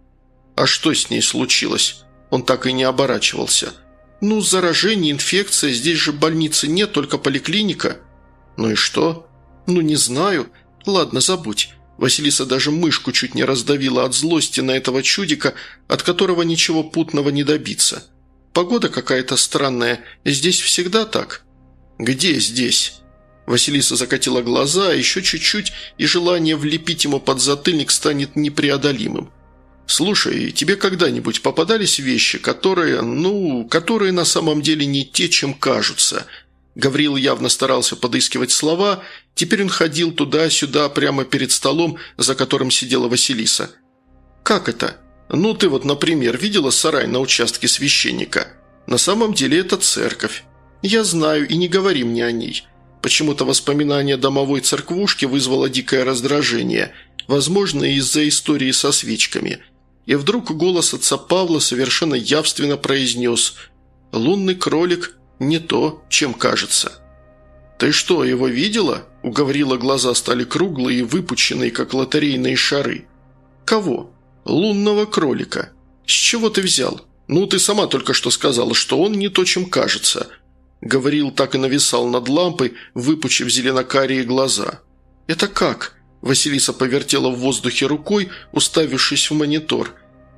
«А что с ней случилось?» Он так и не оборачивался – «Ну, заражение, инфекция, здесь же больницы нет, только поликлиника». «Ну и что?» «Ну, не знаю. Ладно, забудь». Василиса даже мышку чуть не раздавила от злости на этого чудика, от которого ничего путного не добиться. «Погода какая-то странная. Здесь всегда так?» «Где здесь?» Василиса закатила глаза, еще чуть-чуть, и желание влепить ему под затыльник станет непреодолимым. «Слушай, тебе когда-нибудь попадались вещи, которые, ну, которые на самом деле не те, чем кажутся?» Гаврил явно старался подыскивать слова, теперь он ходил туда-сюда прямо перед столом, за которым сидела Василиса. «Как это? Ну, ты вот, например, видела сарай на участке священника? На самом деле это церковь. Я знаю, и не говори мне о ней. Почему-то воспоминание домовой церквушки вызвало дикое раздражение, возможно, из-за истории со свечками». И вдруг голос отца Павла совершенно явственно произнес «Лунный кролик не то, чем кажется». «Ты что, его видела?» – у Гаврила глаза стали круглые и выпученные, как лотерейные шары. «Кого?» «Лунного кролика. С чего ты взял?» «Ну, ты сама только что сказала, что он не то, чем кажется». Гаврил так и нависал над лампой, выпучив зеленокарие глаза. «Это как?» Василиса повертела в воздухе рукой, уставившись в монитор.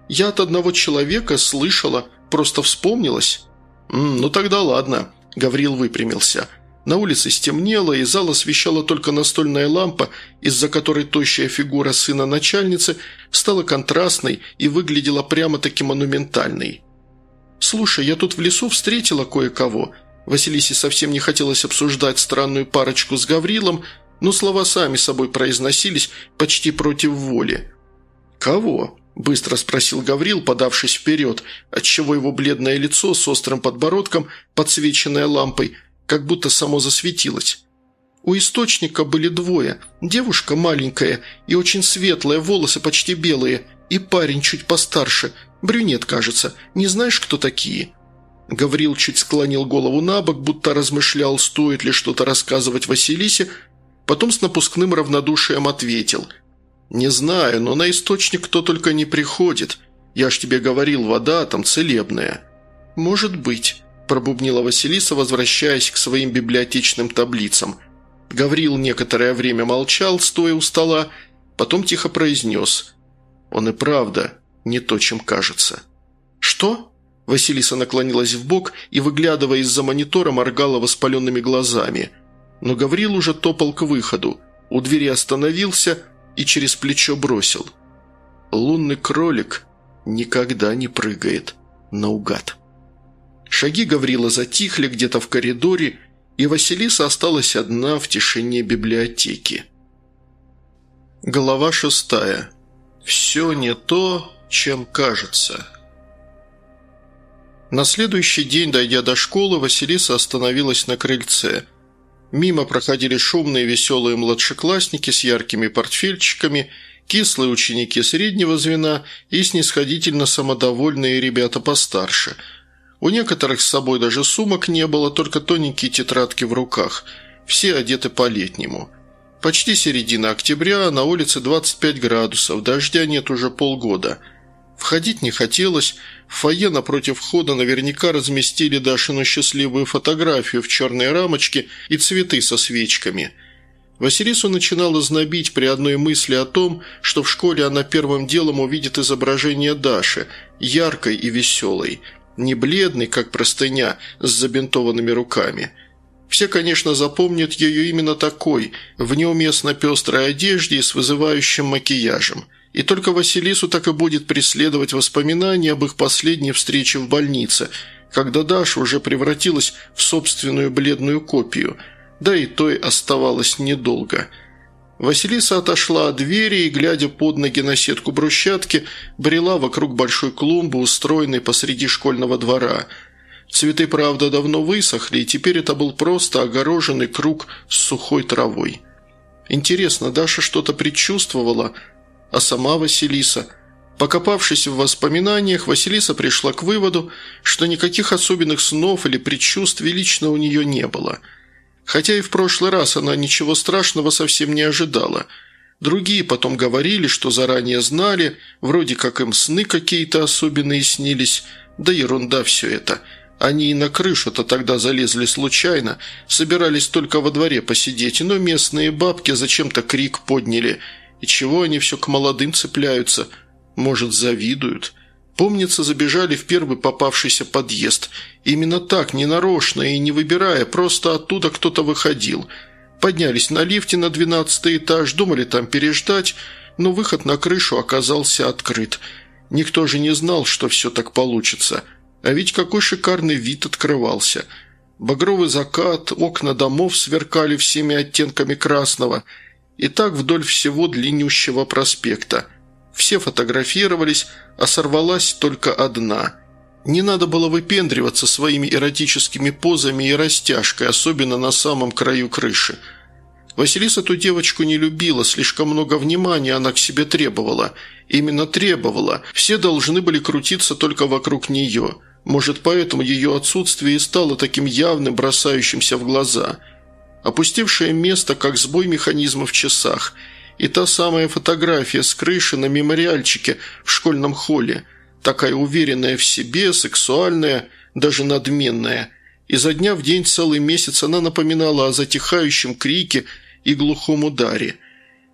«Я от одного человека слышала, просто вспомнилась». «Ну тогда ладно», – Гаврил выпрямился. На улице стемнело, и зал освещала только настольная лампа, из-за которой тощая фигура сына начальницы стала контрастной и выглядела прямо-таки монументальной. «Слушай, я тут в лесу встретила кое-кого». Василисе совсем не хотелось обсуждать странную парочку с Гаврилом, но слова сами собой произносились почти против воли. «Кого?» – быстро спросил Гаврил, подавшись вперед, отчего его бледное лицо с острым подбородком, подсвеченное лампой, как будто само засветилось. У источника были двое. Девушка маленькая и очень светлая, волосы почти белые, и парень чуть постарше, брюнет, кажется. Не знаешь, кто такие?» Гаврил чуть склонил голову на бок, будто размышлял, стоит ли что-то рассказывать Василисе, Потом с напускным равнодушием ответил. «Не знаю, но на источник кто только не приходит. Я ж тебе говорил, вода там целебная». «Может быть», – пробубнила Василиса, возвращаясь к своим библиотечным таблицам. Гаврил некоторое время молчал, стоя у стола, Потом тихо произнес. «Он и правда не то, чем кажется». «Что?» Василиса наклонилась в бок и, выглядывая из-за монитора, моргала воспаленными глазами. Но Гаврил уже топал к выходу. У двери остановился и через плечо бросил. «Лунный кролик никогда не прыгает наугад». Шаги Гаврила затихли где-то в коридоре, и Василиса осталась одна в тишине библиотеки. Глава шестая. «Все не то, чем кажется». На следующий день, дойдя до школы, Василиса остановилась на крыльце. Мимо проходили шумные веселые младшеклассники с яркими портфельчиками, кислые ученики среднего звена и снисходительно самодовольные ребята постарше. У некоторых с собой даже сумок не было, только тоненькие тетрадки в руках. Все одеты по-летнему. Почти середина октября, на улице 25 градусов, дождя нет уже полгода – Входить не хотелось. В фойе напротив входа наверняка разместили Дашину счастливую фотографию в черной рамочке и цветы со свечками. Василису начинала знобить при одной мысли о том, что в школе она первым делом увидит изображение Даши, яркой и веселой, не бледной, как простыня, с забинтованными руками. Все, конечно, запомнят ее именно такой, в неуместно пестрой одежде и с вызывающим макияжем – и только Василису так и будет преследовать воспоминания об их последней встрече в больнице, когда Даша уже превратилась в собственную бледную копию, да и той оставалось недолго. Василиса отошла от двери и, глядя под ноги на сетку брусчатки, брела вокруг большой клумбы, устроенной посреди школьного двора. Цветы, правда, давно высохли, и теперь это был просто огороженный круг с сухой травой. Интересно, Даша что-то предчувствовала – а сама Василиса. Покопавшись в воспоминаниях, Василиса пришла к выводу, что никаких особенных снов или предчувствий лично у нее не было. Хотя и в прошлый раз она ничего страшного совсем не ожидала. Другие потом говорили, что заранее знали, вроде как им сны какие-то особенные снились, да ерунда все это. Они и на крышу-то тогда залезли случайно, собирались только во дворе посидеть, но местные бабки зачем-то крик подняли – и чего они все к молодым цепляются? Может, завидуют? Помнится, забежали в первый попавшийся подъезд. Именно так, не нарочно и не выбирая, просто оттуда кто-то выходил. Поднялись на лифте на двенадцатый этаж, думали там переждать, но выход на крышу оказался открыт. Никто же не знал, что все так получится. А ведь какой шикарный вид открывался. Багровый закат, окна домов сверкали всеми оттенками красного – и так вдоль всего длиннющего проспекта. Все фотографировались, а сорвалась только одна. Не надо было выпендриваться своими эротическими позами и растяжкой, особенно на самом краю крыши. Василиса ту девочку не любила, слишком много внимания она к себе требовала. Именно требовала. Все должны были крутиться только вокруг нее. Может, поэтому ее отсутствие и стало таким явным, бросающимся в глаза – опустевшее место, как сбой механизма в часах, и та самая фотография с крыши на мемориальчике в школьном холле, такая уверенная в себе, сексуальная, даже надменная. Изо дня в день целый месяц она напоминала о затихающем крике и глухом ударе.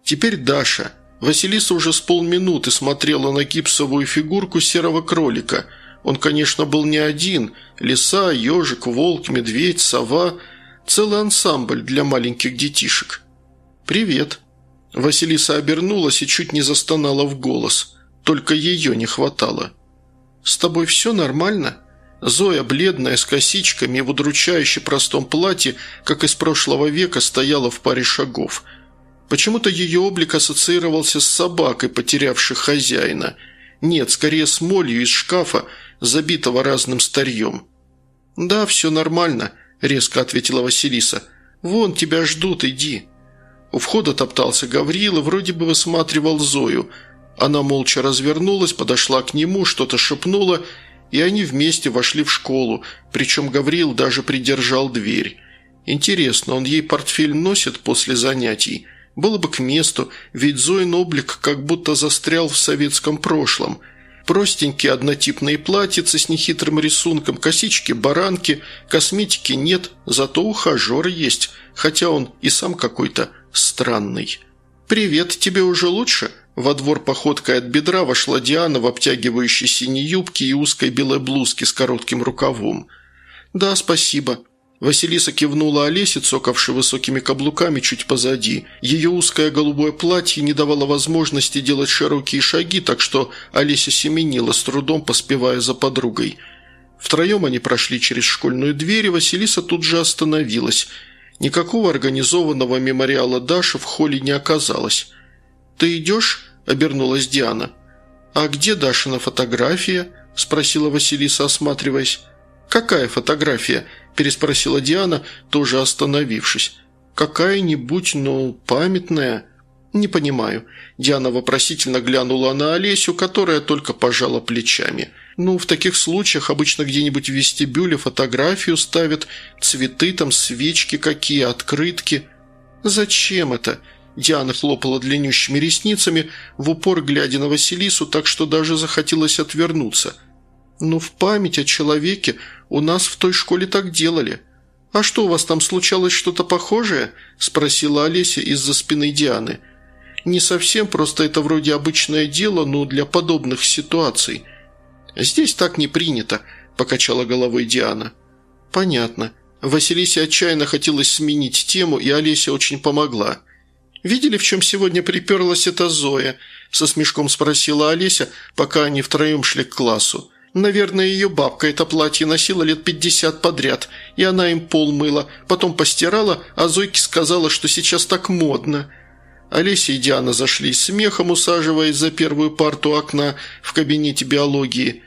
Теперь Даша. Василиса уже с полминуты смотрела на гипсовую фигурку серого кролика. Он, конечно, был не один. Лиса, ежик, волк, медведь, сова – Целый ансамбль для маленьких детишек. «Привет». Василиса обернулась и чуть не застонала в голос. Только ее не хватало. «С тобой все нормально?» Зоя, бледная, с косичками в удручающе простом платье, как из прошлого века, стояла в паре шагов. Почему-то ее облик ассоциировался с собакой, потерявшей хозяина. Нет, скорее с молью из шкафа, забитого разным старьем. «Да, все нормально», резко ответила Василиса. «Вон тебя ждут, иди». У входа топтался Гаврила, вроде бы высматривал Зою. Она молча развернулась, подошла к нему, что-то шепнула, и они вместе вошли в школу, причем Гаврил даже придержал дверь. Интересно, он ей портфель носит после занятий? Было бы к месту, ведь Зоин облик как будто застрял в советском прошлом – Простенькие однотипные платьицы с нехитрым рисунком, косички, баранки, косметики нет, зато ухажер есть, хотя он и сам какой-то странный. «Привет, тебе уже лучше?» Во двор походкой от бедра вошла Диана в обтягивающей синей юбке и узкой белой блузке с коротким рукавом. «Да, спасибо». Василиса кивнула Олесе, цокавшей высокими каблуками чуть позади. Ее узкое голубое платье не давало возможности делать широкие шаги, так что Олеся семенила, с трудом поспевая за подругой. Втроем они прошли через школьную дверь, и Василиса тут же остановилась. Никакого организованного мемориала Даши в холле не оказалось. «Ты идешь?» – обернулась Диана. «А где Дашина фотография?» – спросила Василиса, осматриваясь. «Какая фотография?» – переспросила Диана, тоже остановившись. «Какая-нибудь, ну, памятная?» «Не понимаю». Диана вопросительно глянула на Олесю, которая только пожала плечами. «Ну, в таких случаях обычно где-нибудь в вестибюле фотографию ставят, цветы там, свечки какие, открытки». «Зачем это?» Диана хлопала длиннющими ресницами, в упор глядя на Василису, так что даже захотелось отвернуться. «Ну, в память о человеке у нас в той школе так делали». «А что, у вас там случалось что-то похожее?» – спросила Олеся из-за спины Дианы. «Не совсем, просто это вроде обычное дело, но для подобных ситуаций». «Здесь так не принято», – покачала головой Диана. «Понятно». Василисе отчаянно хотелось сменить тему, и Олеся очень помогла – «Видели, в чем сегодня приперлась эта Зоя?» – со смешком спросила Олеся, пока они втроем шли к классу. «Наверное, ее бабка это платье носила лет пятьдесят подряд, и она им пол мыла, потом постирала, а Зойке сказала, что сейчас так модно». Олеся и Диана зашли смехом, усаживаясь за первую парту окна в кабинете биологии.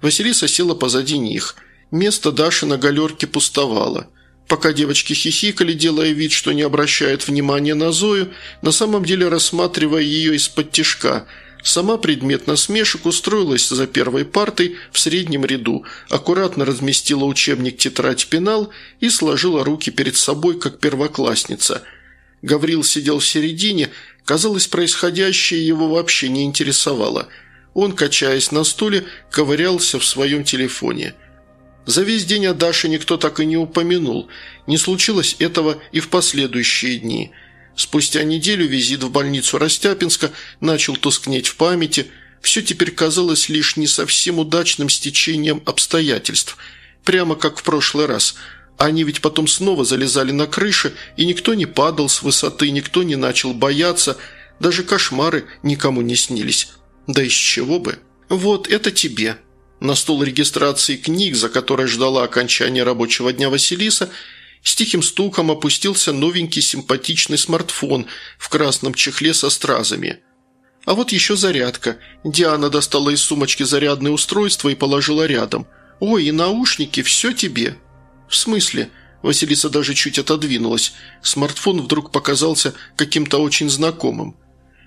Василиса села позади них. Место Даши на галерке пустовало – Пока девочки хихикали, делая вид, что не обращают внимания на Зою, на самом деле рассматривая ее из-под тишка, сама предмет насмешек устроилась за первой партой в среднем ряду, аккуратно разместила учебник тетрадь пенал и сложила руки перед собой, как первоклассница. Гаврил сидел в середине, казалось, происходящее его вообще не интересовало. Он, качаясь на стуле, ковырялся в своем телефоне – за весь день о Даше никто так и не упомянул. Не случилось этого и в последующие дни. Спустя неделю визит в больницу Растяпинска начал тускнеть в памяти. Все теперь казалось лишь не совсем удачным стечением обстоятельств. Прямо как в прошлый раз. Они ведь потом снова залезали на крыши, и никто не падал с высоты, никто не начал бояться. Даже кошмары никому не снились. Да из чего бы? «Вот это тебе», на стол регистрации книг, за которой ждала окончания рабочего дня Василиса, с тихим стуком опустился новенький симпатичный смартфон в красном чехле со стразами. А вот еще зарядка. Диана достала из сумочки зарядное устройство и положила рядом. «Ой, и наушники, все тебе». «В смысле?» Василиса даже чуть отодвинулась. Смартфон вдруг показался каким-то очень знакомым.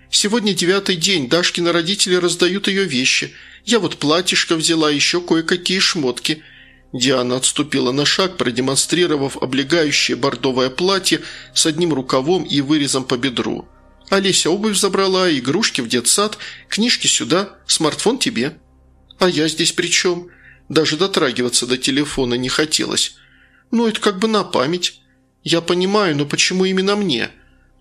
«Сегодня девятый день, Дашкины родители раздают ее вещи. Я вот платьишко взяла, еще кое-какие шмотки». Диана отступила на шаг, продемонстрировав облегающее бордовое платье с одним рукавом и вырезом по бедру. «Олеся обувь забрала, игрушки в детсад, книжки сюда, смартфон тебе». «А я здесь при чем?» Даже дотрагиваться до телефона не хотелось. «Ну, это как бы на память». «Я понимаю, но почему именно мне?»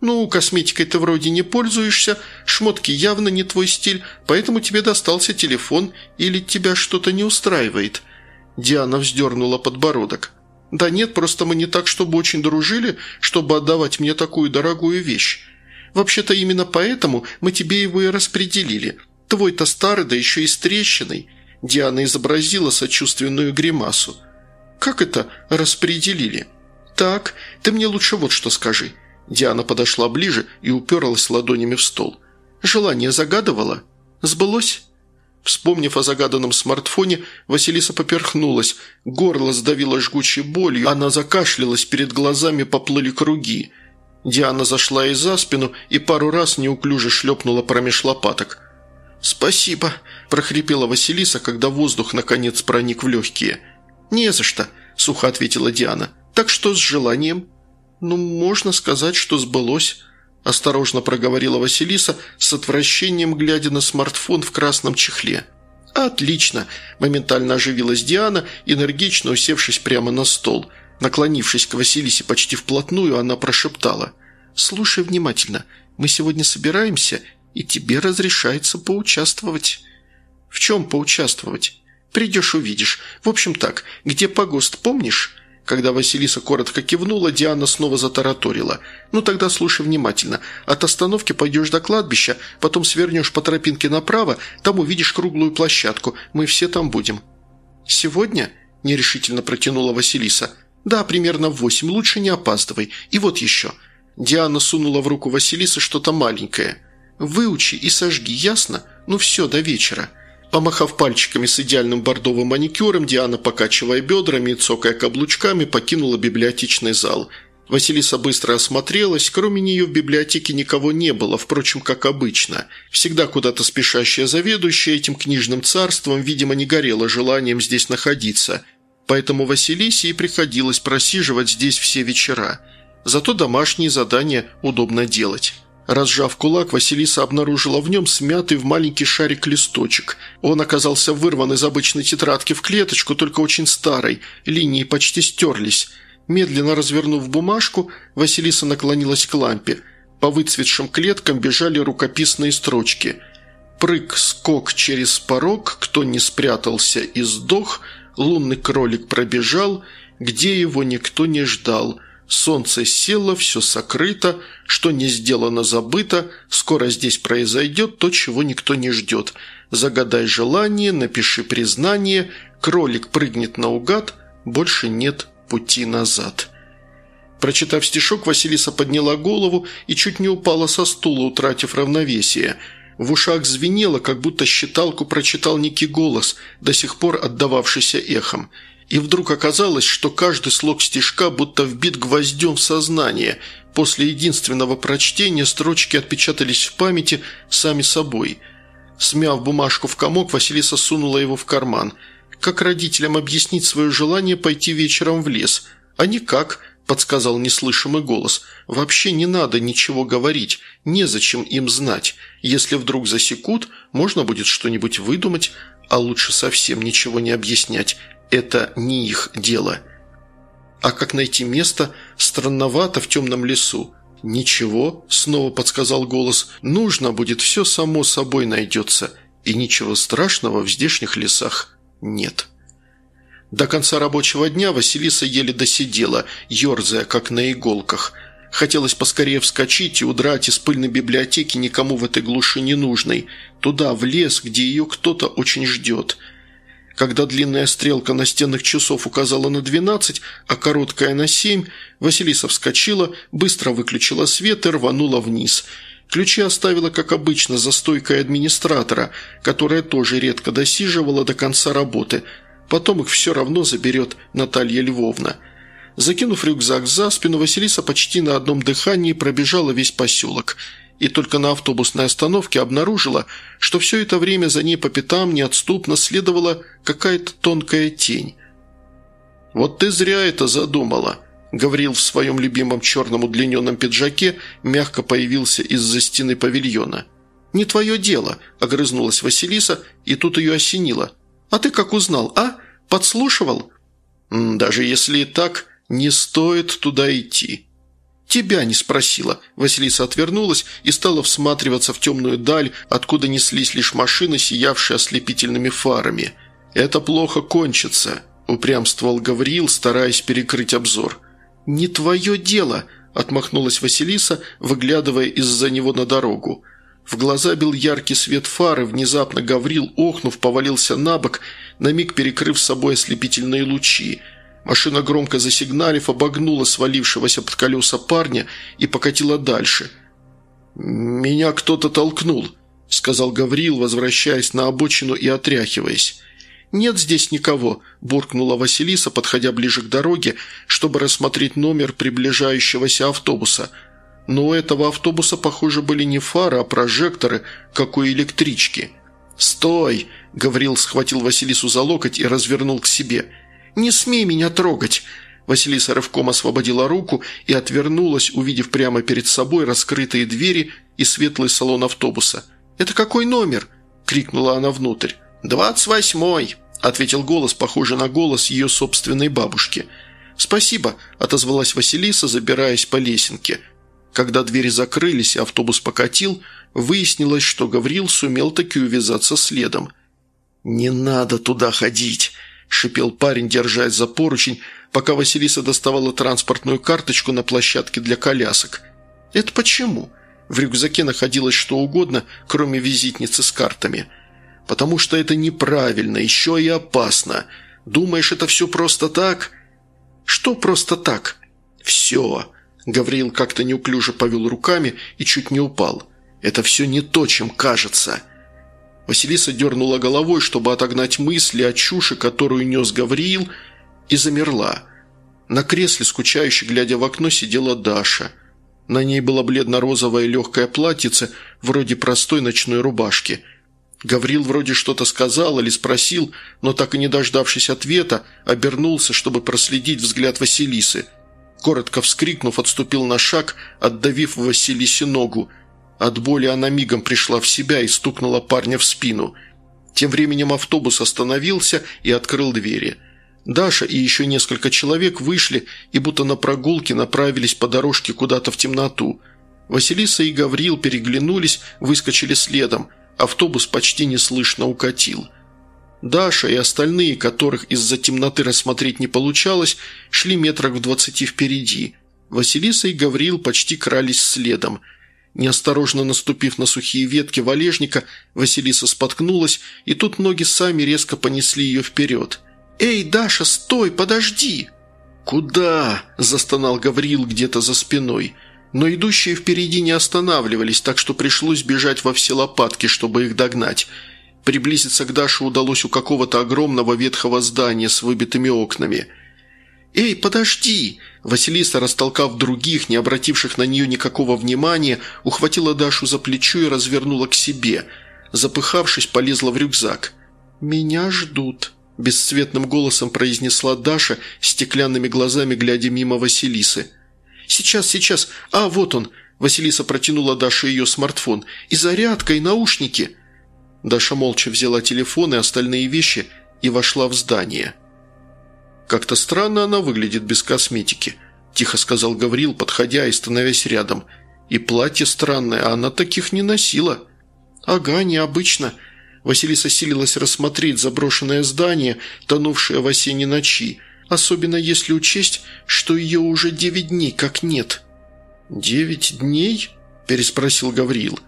«Ну, косметикой ты вроде не пользуешься, шмотки явно не твой стиль, поэтому тебе достался телефон или тебя что-то не устраивает». Диана вздернула подбородок. «Да нет, просто мы не так, чтобы очень дружили, чтобы отдавать мне такую дорогую вещь. Вообще-то именно поэтому мы тебе его и распределили. Твой-то старый, да еще и с трещиной». Диана изобразила сочувственную гримасу. «Как это распределили?» «Так, ты мне лучше вот что скажи. Диана подошла ближе и уперлась ладонями в стол. «Желание загадывала? Сбылось?» Вспомнив о загаданном смартфоне, Василиса поперхнулась, горло сдавило жгучей болью, она закашлялась, перед глазами поплыли круги. Диана зашла ей за спину и пару раз неуклюже шлепнула промеж лопаток. «Спасибо», – прохрипела Василиса, когда воздух наконец проник в легкие. «Не за что», – сухо ответила Диана. «Так что с желанием?» «Ну, можно сказать, что сбылось», – осторожно проговорила Василиса, с отвращением глядя на смартфон в красном чехле. «Отлично!» – моментально оживилась Диана, энергично усевшись прямо на стол. Наклонившись к Василисе почти вплотную, она прошептала. «Слушай внимательно. Мы сегодня собираемся, и тебе разрешается поучаствовать». «В чем поучаствовать?» «Придешь, увидишь. В общем так, где погост, помнишь?» Когда Василиса коротко кивнула, Диана снова затараторила. «Ну тогда слушай внимательно. От остановки пойдешь до кладбища, потом свернешь по тропинке направо, там увидишь круглую площадку. Мы все там будем». «Сегодня?» – нерешительно протянула Василиса. «Да, примерно в восемь. Лучше не опаздывай. И вот еще». Диана сунула в руку Василисы что-то маленькое. «Выучи и сожги, ясно? Ну все, до вечера». Помахав пальчиками с идеальным бордовым маникюром, Диана, покачивая бедрами и цокая каблучками, покинула библиотечный зал. Василиса быстро осмотрелась, кроме нее в библиотеке никого не было, впрочем, как обычно. Всегда куда-то спешащая заведующая этим книжным царством, видимо, не горела желанием здесь находиться. Поэтому Василисе и приходилось просиживать здесь все вечера. Зато домашние задания удобно делать. Разжав кулак, Василиса обнаружила в нем смятый в маленький шарик листочек. Он оказался вырван из обычной тетрадки в клеточку, только очень старой, линии почти стерлись. Медленно развернув бумажку, Василиса наклонилась к лампе. По выцветшим клеткам бежали рукописные строчки. «Прыг, скок через порог, кто не спрятался и сдох, лунный кролик пробежал, где его никто не ждал». Солнце село, все сокрыто, что не сделано забыто, скоро здесь произойдет то, чего никто не ждет. Загадай желание, напиши признание, кролик прыгнет наугад, больше нет пути назад. Прочитав стишок, Василиса подняла голову и чуть не упала со стула, утратив равновесие. В ушах звенело, как будто считалку прочитал некий голос, до сих пор отдававшийся эхом – и вдруг оказалось, что каждый слог стишка будто вбит гвоздем в сознание. После единственного прочтения строчки отпечатались в памяти сами собой. Смяв бумажку в комок, Василиса сунула его в карман. Как родителям объяснить свое желание пойти вечером в лес? А никак, подсказал неслышимый голос. Вообще не надо ничего говорить, незачем им знать. Если вдруг засекут, можно будет что-нибудь выдумать, а лучше совсем ничего не объяснять это не их дело. А как найти место, странновато в темном лесу. «Ничего», – снова подсказал голос, – «нужно будет, все само собой найдется, и ничего страшного в здешних лесах нет». До конца рабочего дня Василиса еле досидела, ерзая, как на иголках. Хотелось поскорее вскочить и удрать из пыльной библиотеки никому в этой глуши не нужной, туда, в лес, где ее кто-то очень ждет – когда длинная стрелка настенных часов указала на 12, а короткая на 7, Василиса вскочила, быстро выключила свет и рванула вниз. Ключи оставила, как обычно, за стойкой администратора, которая тоже редко досиживала до конца работы. Потом их все равно заберет Наталья Львовна. Закинув рюкзак за спину, Василиса почти на одном дыхании пробежала весь поселок – и только на автобусной остановке обнаружила, что все это время за ней по пятам неотступно следовала какая-то тонкая тень. «Вот ты зря это задумала», – Гаврил в своем любимом черном удлиненном пиджаке мягко появился из-за стены павильона. «Не твое дело», – огрызнулась Василиса, и тут ее осенило. «А ты как узнал, а? Подслушивал?» «Даже если и так, не стоит туда идти», «Тебя не спросила». Василиса отвернулась и стала всматриваться в темную даль, откуда неслись лишь машины, сиявшие ослепительными фарами. «Это плохо кончится», – упрямствовал Гавриил, стараясь перекрыть обзор. «Не твое дело», – отмахнулась Василиса, выглядывая из-за него на дорогу. В глаза бил яркий свет фары, внезапно Гаврил, охнув, повалился на бок, на миг перекрыв собой ослепительные лучи – Машина, громко засигналив, обогнула свалившегося под колеса парня и покатила дальше. «Меня кто-то толкнул», – сказал Гавриил, возвращаясь на обочину и отряхиваясь. «Нет здесь никого», – буркнула Василиса, подходя ближе к дороге, чтобы рассмотреть номер приближающегося автобуса. Но у этого автобуса, похоже, были не фары, а прожекторы, как у электрички. «Стой!» – Гавриил схватил Василису за локоть и развернул к себе – «Не смей меня трогать!» Василиса рывком освободила руку и отвернулась, увидев прямо перед собой раскрытые двери и светлый салон автобуса. «Это какой номер?» – крикнула она внутрь. «Двадцать восьмой!» – ответил голос, похожий на голос ее собственной бабушки. «Спасибо», – отозвалась Василиса, забираясь по лесенке. Когда двери закрылись и автобус покатил, выяснилось, что Гаврил сумел таки увязаться следом. «Не надо туда ходить!» – шипел парень, держась за поручень, пока Василиса доставала транспортную карточку на площадке для колясок. «Это почему?» В рюкзаке находилось что угодно, кроме визитницы с картами. «Потому что это неправильно, еще и опасно. Думаешь, это все просто так?» «Что просто так?» «Все!» Гавриил как-то неуклюже повел руками и чуть не упал. «Это все не то, чем кажется!» Василиса дернула головой, чтобы отогнать мысли о чуши, которую нес Гавриил, и замерла. На кресле, скучающе глядя в окно, сидела Даша. На ней было бледно-розовое легкое платьице, вроде простой ночной рубашки. Гаврил вроде что-то сказал или спросил, но так и не дождавшись ответа, обернулся, чтобы проследить взгляд Василисы. Коротко вскрикнув, отступил на шаг, отдавив Василисе ногу. От боли она мигом пришла в себя и стукнула парня в спину. Тем временем автобус остановился и открыл двери – Даша и еще несколько человек вышли и будто на прогулке направились по дорожке куда-то в темноту. Василиса и Гаврил переглянулись, выскочили следом. Автобус почти неслышно укатил. Даша и остальные, которых из-за темноты рассмотреть не получалось, шли метрах в двадцати впереди. Василиса и Гаврил почти крались следом. Неосторожно наступив на сухие ветки валежника, Василиса споткнулась, и тут ноги сами резко понесли ее вперед – «Эй, Даша, стой, подожди!» «Куда?» – застонал Гаврил где-то за спиной. Но идущие впереди не останавливались, так что пришлось бежать во все лопатки, чтобы их догнать. Приблизиться к Даше удалось у какого-то огромного ветхого здания с выбитыми окнами. «Эй, подожди!» Василиса, растолкав других, не обративших на нее никакого внимания, ухватила Дашу за плечо и развернула к себе. Запыхавшись, полезла в рюкзак. «Меня ждут», – бесцветным голосом произнесла Даша, стеклянными глазами глядя мимо Василисы. «Сейчас, сейчас! А, вот он!» Василиса протянула Даше ее смартфон. «И зарядка, и наушники!» Даша молча взяла телефон и остальные вещи и вошла в здание. «Как-то странно она выглядит без косметики», – тихо сказал Гаврил, подходя и становясь рядом. «И платье странное, а она таких не носила». «Ага, необычно», Василиса силилась рассмотреть заброшенное здание, тонувшее в осенней ночи, особенно если учесть, что ее уже девять дней как нет. «Девять дней?» – переспросил Гавриил.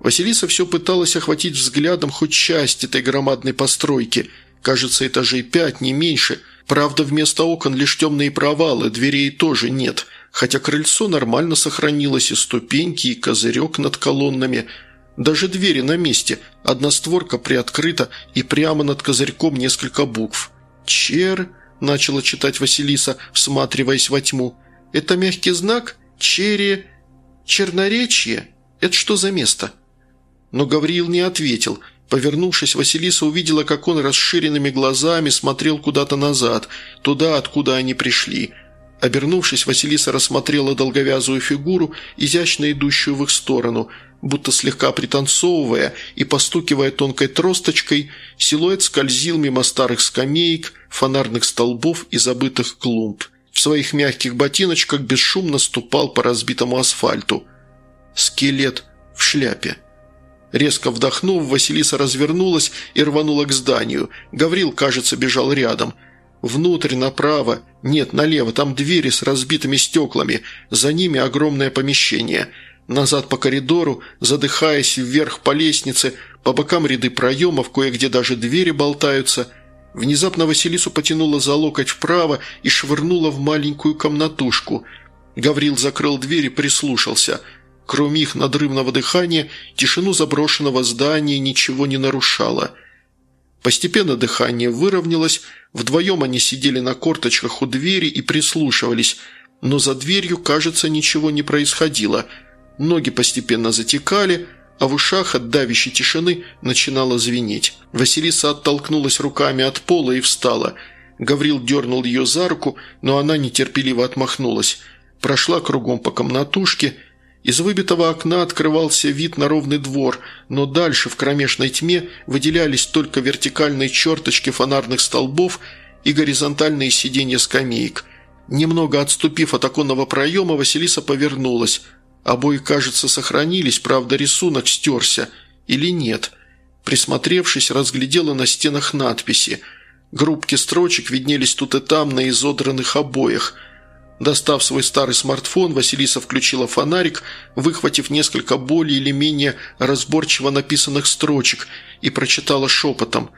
Василиса все пыталась охватить взглядом хоть часть этой громадной постройки. Кажется, этажей пять, не меньше. Правда, вместо окон лишь темные провалы, дверей тоже нет. Хотя крыльцо нормально сохранилось, и ступеньки, и козырек над колоннами – даже двери на месте, одна створка приоткрыта и прямо над козырьком несколько букв. «Чер», – начала читать Василиса, всматриваясь во тьму. «Это мягкий знак? Чере... Черноречье? Это что за место?» Но Гавриил не ответил. Повернувшись, Василиса увидела, как он расширенными глазами смотрел куда-то назад, туда, откуда они пришли. Обернувшись, Василиса рассмотрела долговязую фигуру, изящно идущую в их сторону – Будто слегка пританцовывая и постукивая тонкой тросточкой, силуэт скользил мимо старых скамеек, фонарных столбов и забытых клумб. В своих мягких ботиночках бесшумно ступал по разбитому асфальту. Скелет в шляпе. Резко вдохнув, Василиса развернулась и рванула к зданию. Гаврил, кажется, бежал рядом. Внутрь, направо. Нет, налево. Там двери с разбитыми стеклами. За ними огромное помещение – назад по коридору, задыхаясь вверх по лестнице, по бокам ряды проемов, кое-где даже двери болтаются. Внезапно Василису потянула за локоть вправо и швырнула в маленькую комнатушку. Гаврил закрыл дверь и прислушался. Кроме их надрывного дыхания, тишину заброшенного здания ничего не нарушало. Постепенно дыхание выровнялось, вдвоем они сидели на корточках у двери и прислушивались, но за дверью, кажется, ничего не происходило – ноги постепенно затекали, а в ушах от давящей тишины начинало звенеть. Василиса оттолкнулась руками от пола и встала. Гаврил дернул ее за руку, но она нетерпеливо отмахнулась. Прошла кругом по комнатушке. Из выбитого окна открывался вид на ровный двор, но дальше в кромешной тьме выделялись только вертикальные черточки фонарных столбов и горизонтальные сиденья скамеек. Немного отступив от оконного проема, Василиса повернулась – Обои, кажется, сохранились, правда, рисунок стерся. Или нет? Присмотревшись, разглядела на стенах надписи. Группки строчек виднелись тут и там на изодранных обоях. Достав свой старый смартфон, Василиса включила фонарик, выхватив несколько более или менее разборчиво написанных строчек и прочитала шепотом.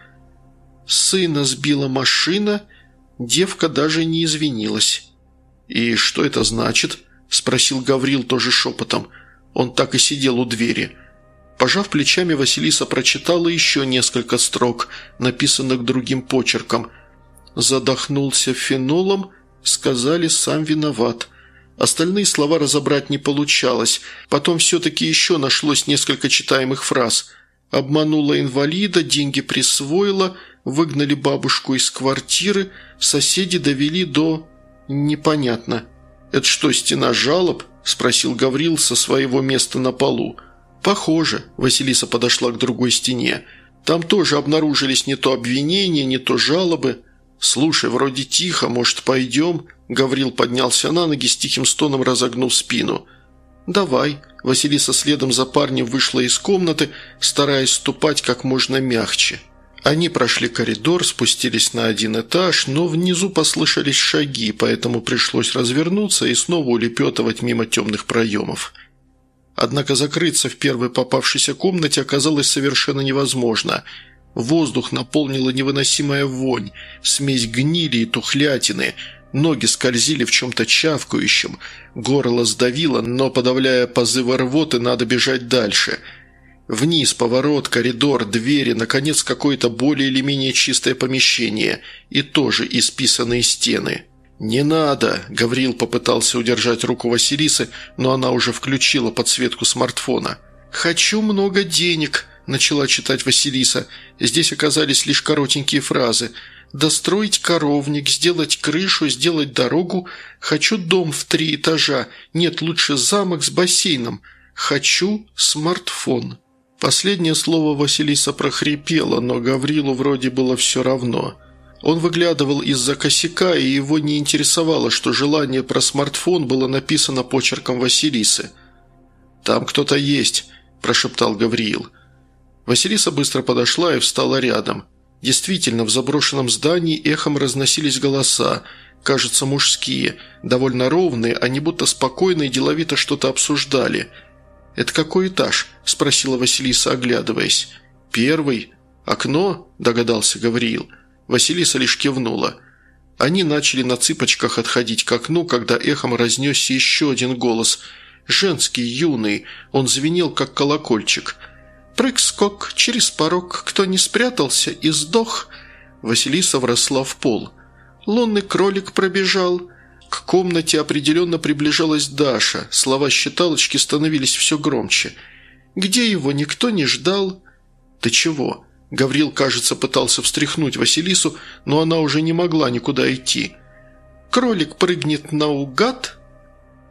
«Сына сбила машина, девка даже не извинилась». «И что это значит?» – спросил Гаврил тоже шепотом. Он так и сидел у двери. Пожав плечами, Василиса прочитала еще несколько строк, написанных другим почерком. «Задохнулся фенолом, сказали, сам виноват». Остальные слова разобрать не получалось. Потом все-таки еще нашлось несколько читаемых фраз. «Обманула инвалида, деньги присвоила, выгнали бабушку из квартиры, соседи довели до...» «Непонятно». «Это что, стена жалоб?» – спросил Гаврил со своего места на полу. «Похоже», – Василиса подошла к другой стене. «Там тоже обнаружились не то обвинения, не то жалобы». «Слушай, вроде тихо, может, пойдем?» Гаврил поднялся на ноги, с тихим стоном разогнув спину. «Давай». Василиса следом за парнем вышла из комнаты, стараясь ступать как можно мягче. Они прошли коридор, спустились на один этаж, но внизу послышались шаги, поэтому пришлось развернуться и снова улепетывать мимо темных проемов. Однако закрыться в первой попавшейся комнате оказалось совершенно невозможно. Воздух наполнила невыносимая вонь, смесь гнили и тухлятины, ноги скользили в чем-то чавкающем, горло сдавило, но, подавляя позывы рвоты, надо бежать дальше – Вниз, поворот, коридор, двери, наконец, какое-то более или менее чистое помещение и тоже исписанные стены. «Не надо!» – Гаврил попытался удержать руку Василисы, но она уже включила подсветку смартфона. «Хочу много денег!» – начала читать Василиса. Здесь оказались лишь коротенькие фразы. «Достроить коровник, сделать крышу, сделать дорогу. Хочу дом в три этажа. Нет, лучше замок с бассейном. Хочу смартфон». Последнее слово Василиса прохрипела, но Гаврилу вроде было все равно. Он выглядывал из-за косяка, и его не интересовало, что желание про смартфон было написано почерком Василисы. «Там кто-то есть», – прошептал Гавриил. Василиса быстро подошла и встала рядом. Действительно, в заброшенном здании эхом разносились голоса, кажется, мужские, довольно ровные, они будто спокойно и деловито что-то обсуждали – «Это какой этаж?» – спросила Василиса, оглядываясь. «Первый. Окно?» – догадался Гавриил. Василиса лишь кивнула. Они начали на цыпочках отходить к окну, когда эхом разнесся еще один голос. Женский, юный. Он звенел, как колокольчик. «Прыг-скок, через порог. Кто не спрятался и сдох?» Василиса вросла в пол. «Лунный кролик пробежал. К комнате определенно приближалась Даша. Слова считалочки становились все громче. «Где его никто не ждал?» «Ты чего?» Гаврил, кажется, пытался встряхнуть Василису, но она уже не могла никуда идти. «Кролик прыгнет наугад?»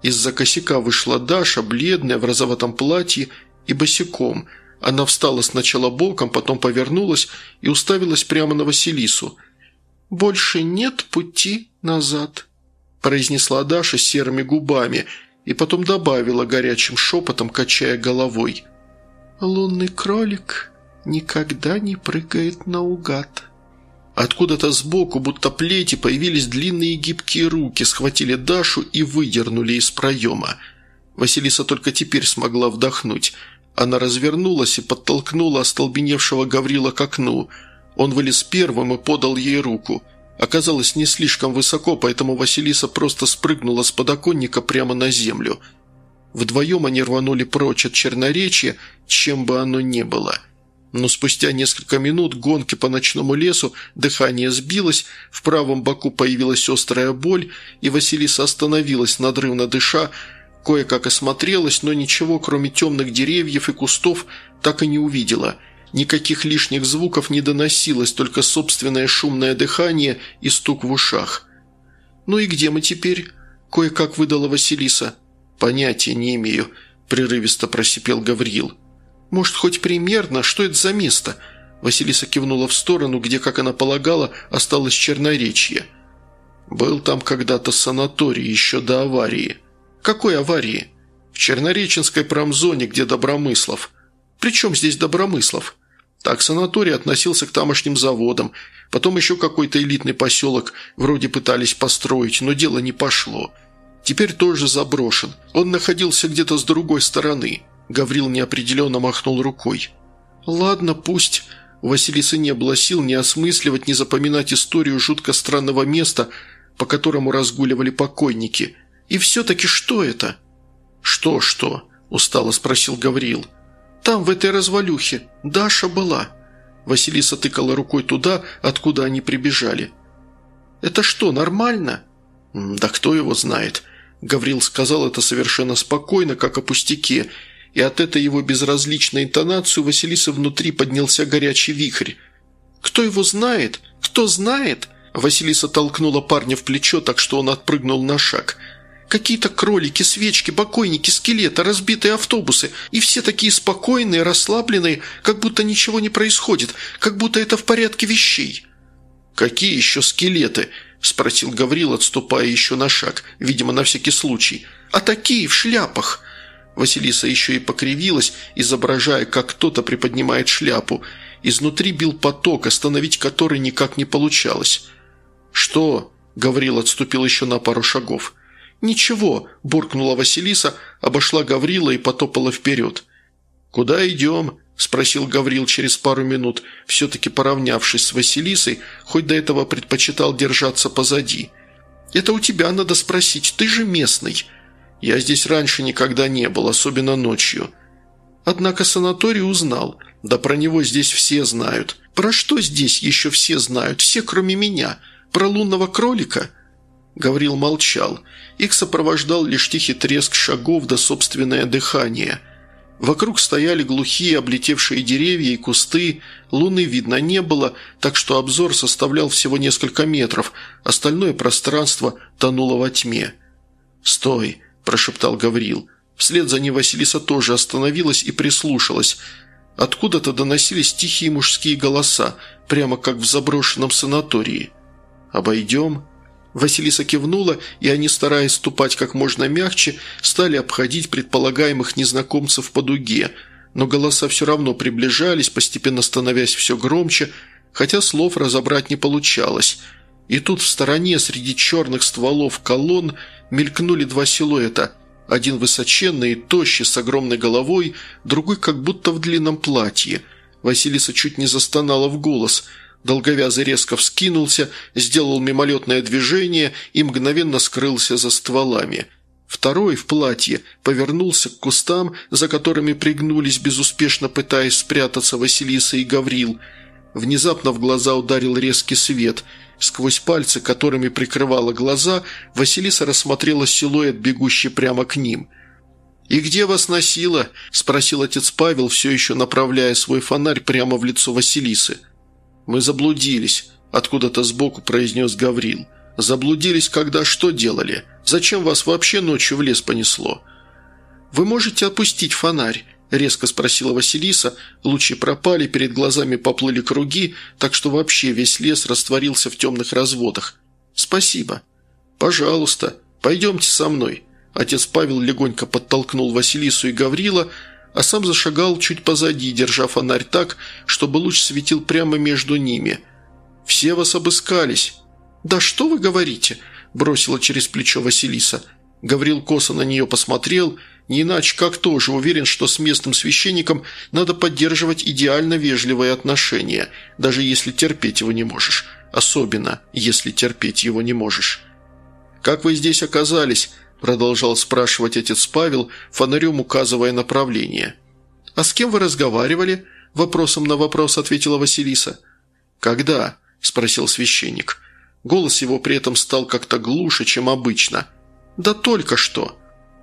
Из-за косяка вышла Даша, бледная, в розоватом платье и босиком. Она встала сначала боком, потом повернулась и уставилась прямо на Василису. «Больше нет пути назад» произнесла Даша серыми губами и потом добавила горячим шепотом, качая головой. «Лунный кролик никогда не прыгает наугад». Откуда-то сбоку, будто плети, появились длинные гибкие руки, схватили Дашу и выдернули из проема. Василиса только теперь смогла вдохнуть. Она развернулась и подтолкнула остолбеневшего Гаврила к окну. Он вылез первым и подал ей руку оказалось не слишком высоко, поэтому Василиса просто спрыгнула с подоконника прямо на землю. Вдвоем они рванули прочь от черноречия, чем бы оно ни было. Но спустя несколько минут гонки по ночному лесу дыхание сбилось, в правом боку появилась острая боль, и Василиса остановилась, надрывно дыша, кое-как осмотрелась, но ничего, кроме темных деревьев и кустов, так и не увидела – Никаких лишних звуков не доносилось, только собственное шумное дыхание и стук в ушах. «Ну и где мы теперь?» – кое-как выдала Василиса. «Понятия не имею», – прерывисто просипел Гавриил. «Может, хоть примерно, что это за место?» Василиса кивнула в сторону, где, как она полагала, осталось черноречье. «Был там когда-то санаторий, еще до аварии». «Какой аварии?» Чернореченской промзоне, где Добромыслов. Причем здесь Добромыслов? Так санаторий относился к тамошним заводам. Потом еще какой-то элитный поселок вроде пытались построить, но дело не пошло. Теперь тоже заброшен. Он находился где-то с другой стороны. Гаврил неопределенно махнул рукой. «Ладно, пусть...» У Василисы не было сил ни осмысливать, ни запоминать историю жутко странного места, по которому разгуливали покойники. И все-таки что это?» «Что-что?» – устало спросил Гаврил. «Там, в этой развалюхе, Даша была». Василиса тыкала рукой туда, откуда они прибежали. «Это что, нормально?» «Да кто его знает?» Гаврил сказал это совершенно спокойно, как о пустяке, и от этой его безразличной интонации у Василисы внутри поднялся горячий вихрь. «Кто его знает? Кто знает?» Василиса толкнула парня в плечо, так что он отпрыгнул на шаг – Какие-то кролики, свечки, покойники, скелеты, разбитые автобусы. И все такие спокойные, расслабленные, как будто ничего не происходит, как будто это в порядке вещей». «Какие еще скелеты?» – спросил Гаврил, отступая еще на шаг, видимо, на всякий случай. «А такие, в шляпах!» Василиса еще и покривилась, изображая, как кто-то приподнимает шляпу. Изнутри бил поток, остановить который никак не получалось. «Что?» – Гаврил отступил еще на пару шагов. «Ничего», – буркнула Василиса, обошла Гаврила и потопала вперед. «Куда идем?» – спросил Гаврил через пару минут, все-таки поравнявшись с Василисой, хоть до этого предпочитал держаться позади. «Это у тебя надо спросить, ты же местный». «Я здесь раньше никогда не был, особенно ночью». Однако санаторий узнал. Да про него здесь все знают. Про что здесь еще все знают? Все, кроме меня. Про лунного кролика?» Гаврил молчал. Их сопровождал лишь тихий треск шагов да собственное дыхание. Вокруг стояли глухие облетевшие деревья и кусты, луны видно не было, так что обзор составлял всего несколько метров, остальное пространство тонуло во тьме. «Стой!» – прошептал Гаврил. Вслед за ним Василиса тоже остановилась и прислушалась. Откуда-то доносились тихие мужские голоса, прямо как в заброшенном санатории. «Обойдем?» Василиса кивнула, и они, стараясь ступать как можно мягче, стали обходить предполагаемых незнакомцев по дуге, но голоса все равно приближались, постепенно становясь все громче, хотя слов разобрать не получалось. И тут в стороне, среди черных стволов колонн, мелькнули два силуэта. Один высоченный и тощий, с огромной головой, другой как будто в длинном платье. Василиса чуть не застонала в голос – Долговязый резко вскинулся, сделал мимолетное движение и мгновенно скрылся за стволами. Второй в платье повернулся к кустам, за которыми пригнулись, безуспешно пытаясь спрятаться Василиса и Гаврил. Внезапно в глаза ударил резкий свет. Сквозь пальцы, которыми прикрывала глаза, Василиса рассмотрела силуэт, бегущий прямо к ним – «И где вас носило?» – спросил отец Павел, все еще направляя свой фонарь прямо в лицо Василисы. «Мы заблудились», – откуда-то сбоку произнес Гаврил. «Заблудились, когда что делали? Зачем вас вообще ночью в лес понесло?» «Вы можете опустить фонарь?» – резко спросила Василиса. Лучи пропали, перед глазами поплыли круги, так что вообще весь лес растворился в темных разводах. «Спасибо». «Пожалуйста, пойдемте со мной». Отец Павел легонько подтолкнул Василису и Гаврила, а сам зашагал чуть позади, держа фонарь так, чтобы луч светил прямо между ними. «Все вас обыскались». «Да что вы говорите?» – бросила через плечо Василиса. Гаврил косо на нее посмотрел, не иначе как тоже уверен, что с местным священником надо поддерживать идеально вежливые отношения, даже если терпеть его не можешь. Особенно, если терпеть его не можешь. «Как вы здесь оказались?» Продолжал спрашивать отец Павел, фонарем указывая направление. «А с кем вы разговаривали?» – вопросом на вопрос ответила Василиса. «Когда?» – спросил священник. Голос его при этом стал как-то глуше, чем обычно. «Да только что!»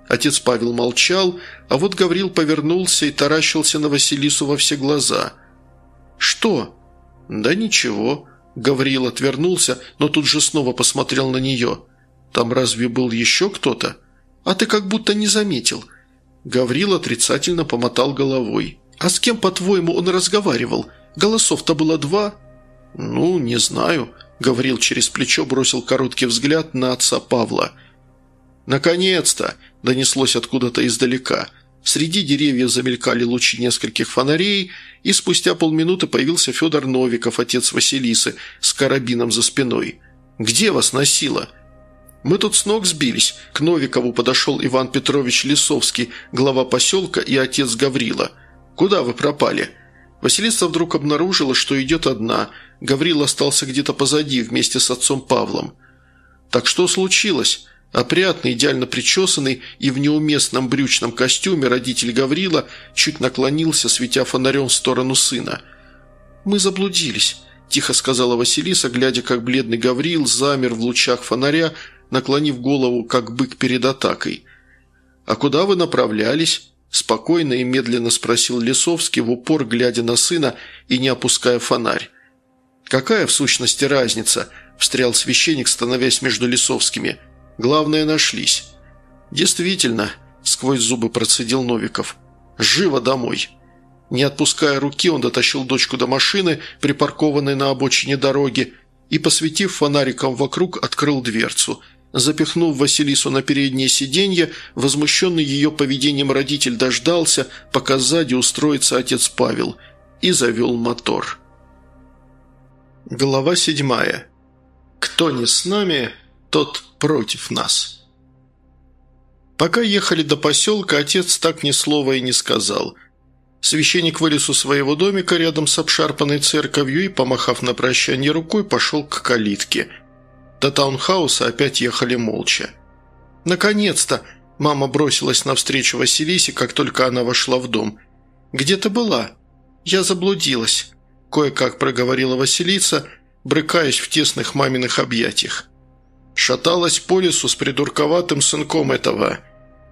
Отец Павел молчал, а вот Гаврил повернулся и таращился на Василису во все глаза. «Что?» «Да ничего». Гаврил отвернулся, но тут же снова посмотрел на нее. Там разве был еще кто-то? А ты как будто не заметил». Гаврил отрицательно помотал головой. «А с кем, по-твоему, он разговаривал? Голосов-то было два?» «Ну, не знаю», — Гаврил через плечо бросил короткий взгляд на отца Павла. «Наконец-то!» –– донеслось откуда-то издалека. Среди деревьев замелькали лучи нескольких фонарей, и спустя полминуты появился Федор Новиков, отец Василисы, с карабином за спиной. «Где вас носило?» «Мы тут с ног сбились. К Новикову подошел Иван Петрович Лисовский, глава поселка и отец Гаврила. Куда вы пропали?» Василиса вдруг обнаружила, что идет одна. Гаврил остался где-то позади, вместе с отцом Павлом. «Так что случилось?» Опрятный, идеально причесанный и в неуместном брючном костюме родитель Гаврила чуть наклонился, светя фонарем в сторону сына. «Мы заблудились», – тихо сказала Василиса, глядя, как бледный Гаврил замер в лучах фонаря, наклонив голову, как бык перед атакой. «А куда вы направлялись?» – спокойно и медленно спросил Лисовский, в упор глядя на сына и не опуская фонарь. «Какая в сущности разница?» – встрял священник, становясь между Лисовскими – Главное, нашлись». «Действительно», – сквозь зубы процедил Новиков. «Живо домой». Не отпуская руки, он дотащил дочку до машины, припаркованной на обочине дороги, и, посветив фонариком вокруг, открыл дверцу. Запихнув Василису на переднее сиденье, возмущенный ее поведением родитель дождался, пока сзади устроится отец Павел, и завел мотор. Глава седьмая. «Кто не с нами, тот против нас. Пока ехали до поселка, отец так ни слова и не сказал. Священник вылез у своего домика рядом с обшарпанной церковью и, помахав на прощание рукой, пошел к калитке. До таунхауса опять ехали молча. «Наконец-то!» – мама бросилась навстречу Василисе, как только она вошла в дом. «Где ты была?» «Я заблудилась», – кое-как проговорила Василиса, брыкаясь в тесных маминых объятиях. Шаталась по лесу с придурковатым сынком этого.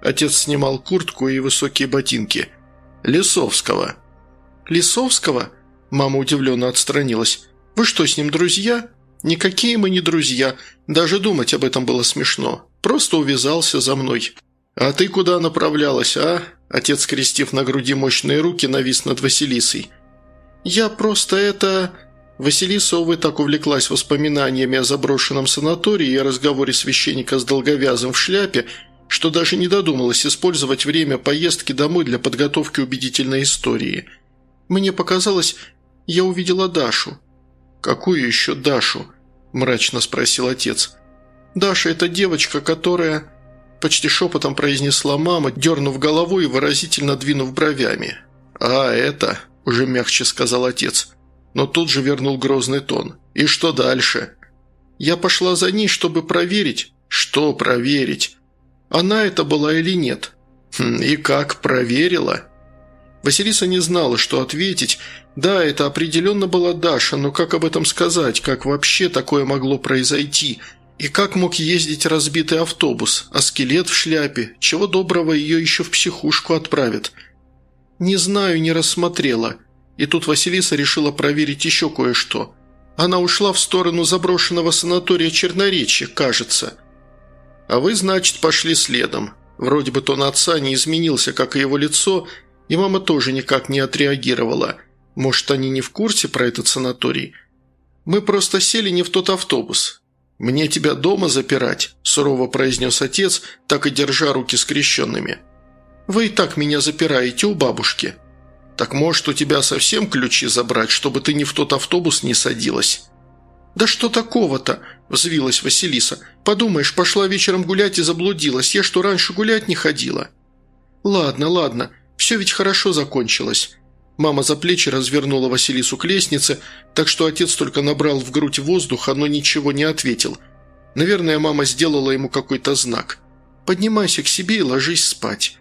Отец снимал куртку и высокие ботинки. Лесовского. «Лесовского?» Мама удивленно отстранилась. «Вы что, с ним друзья?» «Никакие мы не друзья. Даже думать об этом было смешно. Просто увязался за мной». «А ты куда направлялась, а?» Отец, скрестив на груди мощные руки, навис над Василисой. «Я просто это...» Василиса, увы, так увлеклась воспоминаниями о заброшенном санатории и разговоре священника с долговязым в шляпе, что даже не додумалась использовать время поездки домой для подготовки убедительной истории. Мне показалось, я увидела Дашу. «Какую еще Дашу?» – мрачно спросил отец. «Даша – это девочка, которая...» Почти шепотом произнесла мама, дернув головой и выразительно двинув бровями. «А, это...» – уже мягче сказал отец но тут же вернул грозный тон. «И что дальше?» «Я пошла за ней, чтобы проверить». «Что проверить?» «Она это была или нет?» хм, «И как проверила?» Василиса не знала, что ответить. Да, это определенно была Даша, но как об этом сказать, как вообще такое могло произойти? И как мог ездить разбитый автобус, а скелет в шляпе? Чего доброго ее еще в психушку отправят? «Не знаю, не рассмотрела», и тут Василиса решила проверить еще кое-что. Она ушла в сторону заброшенного санатория Черноречья, кажется. А вы, значит, пошли следом. Вроде бы тон отца не изменился, как и его лицо, и мама тоже никак не отреагировала. Может, они не в курсе про этот санаторий? Мы просто сели не в тот автобус. «Мне тебя дома запирать», – сурово произнес отец, так и держа руки скрещенными. «Вы и так меня запираете у бабушки», «Так может, у тебя совсем ключи забрать, чтобы ты ни в тот автобус не садилась?» «Да что такого-то?» – взвилась Василиса. «Подумаешь, пошла вечером гулять и заблудилась. Я что, раньше гулять не ходила?» «Ладно, ладно. Все ведь хорошо закончилось». Мама за плечи развернула Василису к лестнице, так что отец только набрал в грудь воздуха, но ничего не ответил. Наверное, мама сделала ему какой-то знак. «Поднимайся к себе и ложись спать».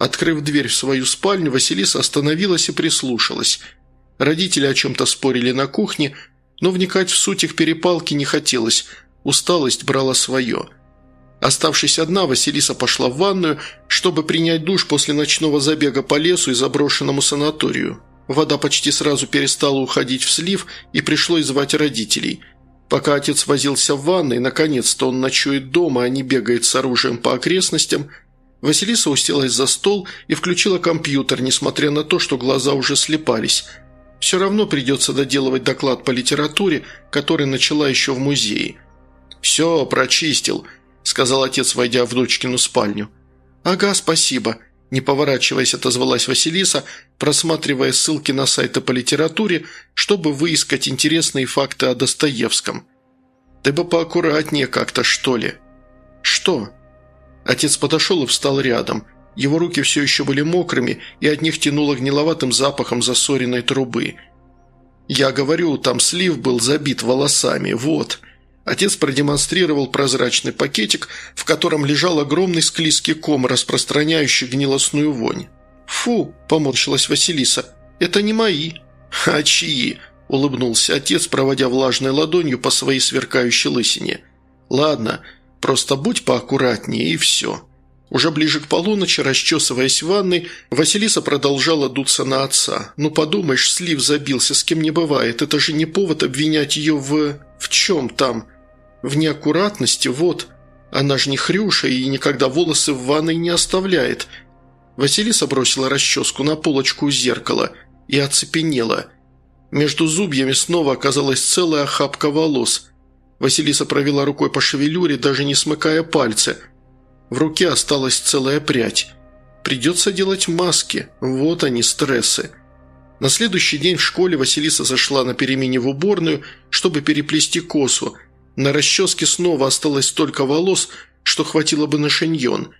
Открыв дверь в свою спальню, Василиса остановилась и прислушалась. Родители о чем-то спорили на кухне, но вникать в суть их перепалки не хотелось, усталость брала свое. Оставшись одна, Василиса пошла в ванную, чтобы принять душ после ночного забега по лесу и заброшенному санаторию. Вода почти сразу перестала уходить в слив, и пришлось звать родителей. Пока отец возился в ванной, наконец-то он ночует дома, а не бегает с оружием по окрестностям – Василиса уселась за стол и включила компьютер, несмотря на то, что глаза уже слепались. Все равно придется доделывать доклад по литературе, который начала еще в музее. «Все, прочистил», – сказал отец, войдя в дочкину спальню. «Ага, спасибо», – не поворачиваясь, отозвалась Василиса, просматривая ссылки на сайты по литературе, чтобы выискать интересные факты о Достоевском. «Ты бы поаккуратнее как-то, что ли?» «Что?» Отец подошел и встал рядом. Его руки все еще были мокрыми, и от них тянуло гниловатым запахом засоренной трубы. «Я говорю, там слив был забит волосами, вот». Отец продемонстрировал прозрачный пакетик, в котором лежал огромный склизкий ком, распространяющий гнилостную вонь. «Фу!» – поморщилась Василиса. «Это не мои». «А чьи?» – улыбнулся отец, проводя влажной ладонью по своей сверкающей лысине. «Ладно, просто будь поаккуратнее и все». Уже ближе к полуночи, расчесываясь в ванной, Василиса продолжала дуться на отца. «Ну подумаешь, слив забился, с кем не бывает. Это же не повод обвинять ее в... в чем там?» В неаккуратности, вот. Она же не хрюша и никогда волосы в ванной не оставляет. Василиса бросила расческу на полочку у зеркала и оцепенела. Между зубьями снова оказалась целая охапка волос. Василиса провела рукой по шевелюре, даже не смыкая пальцы. В руке осталась целая прядь. Придется делать маски. Вот они, стрессы. На следующий день в школе Василиса зашла на перемене в уборную, чтобы переплести косу – на расческе снова осталось столько волос, что хватило бы на шиньон.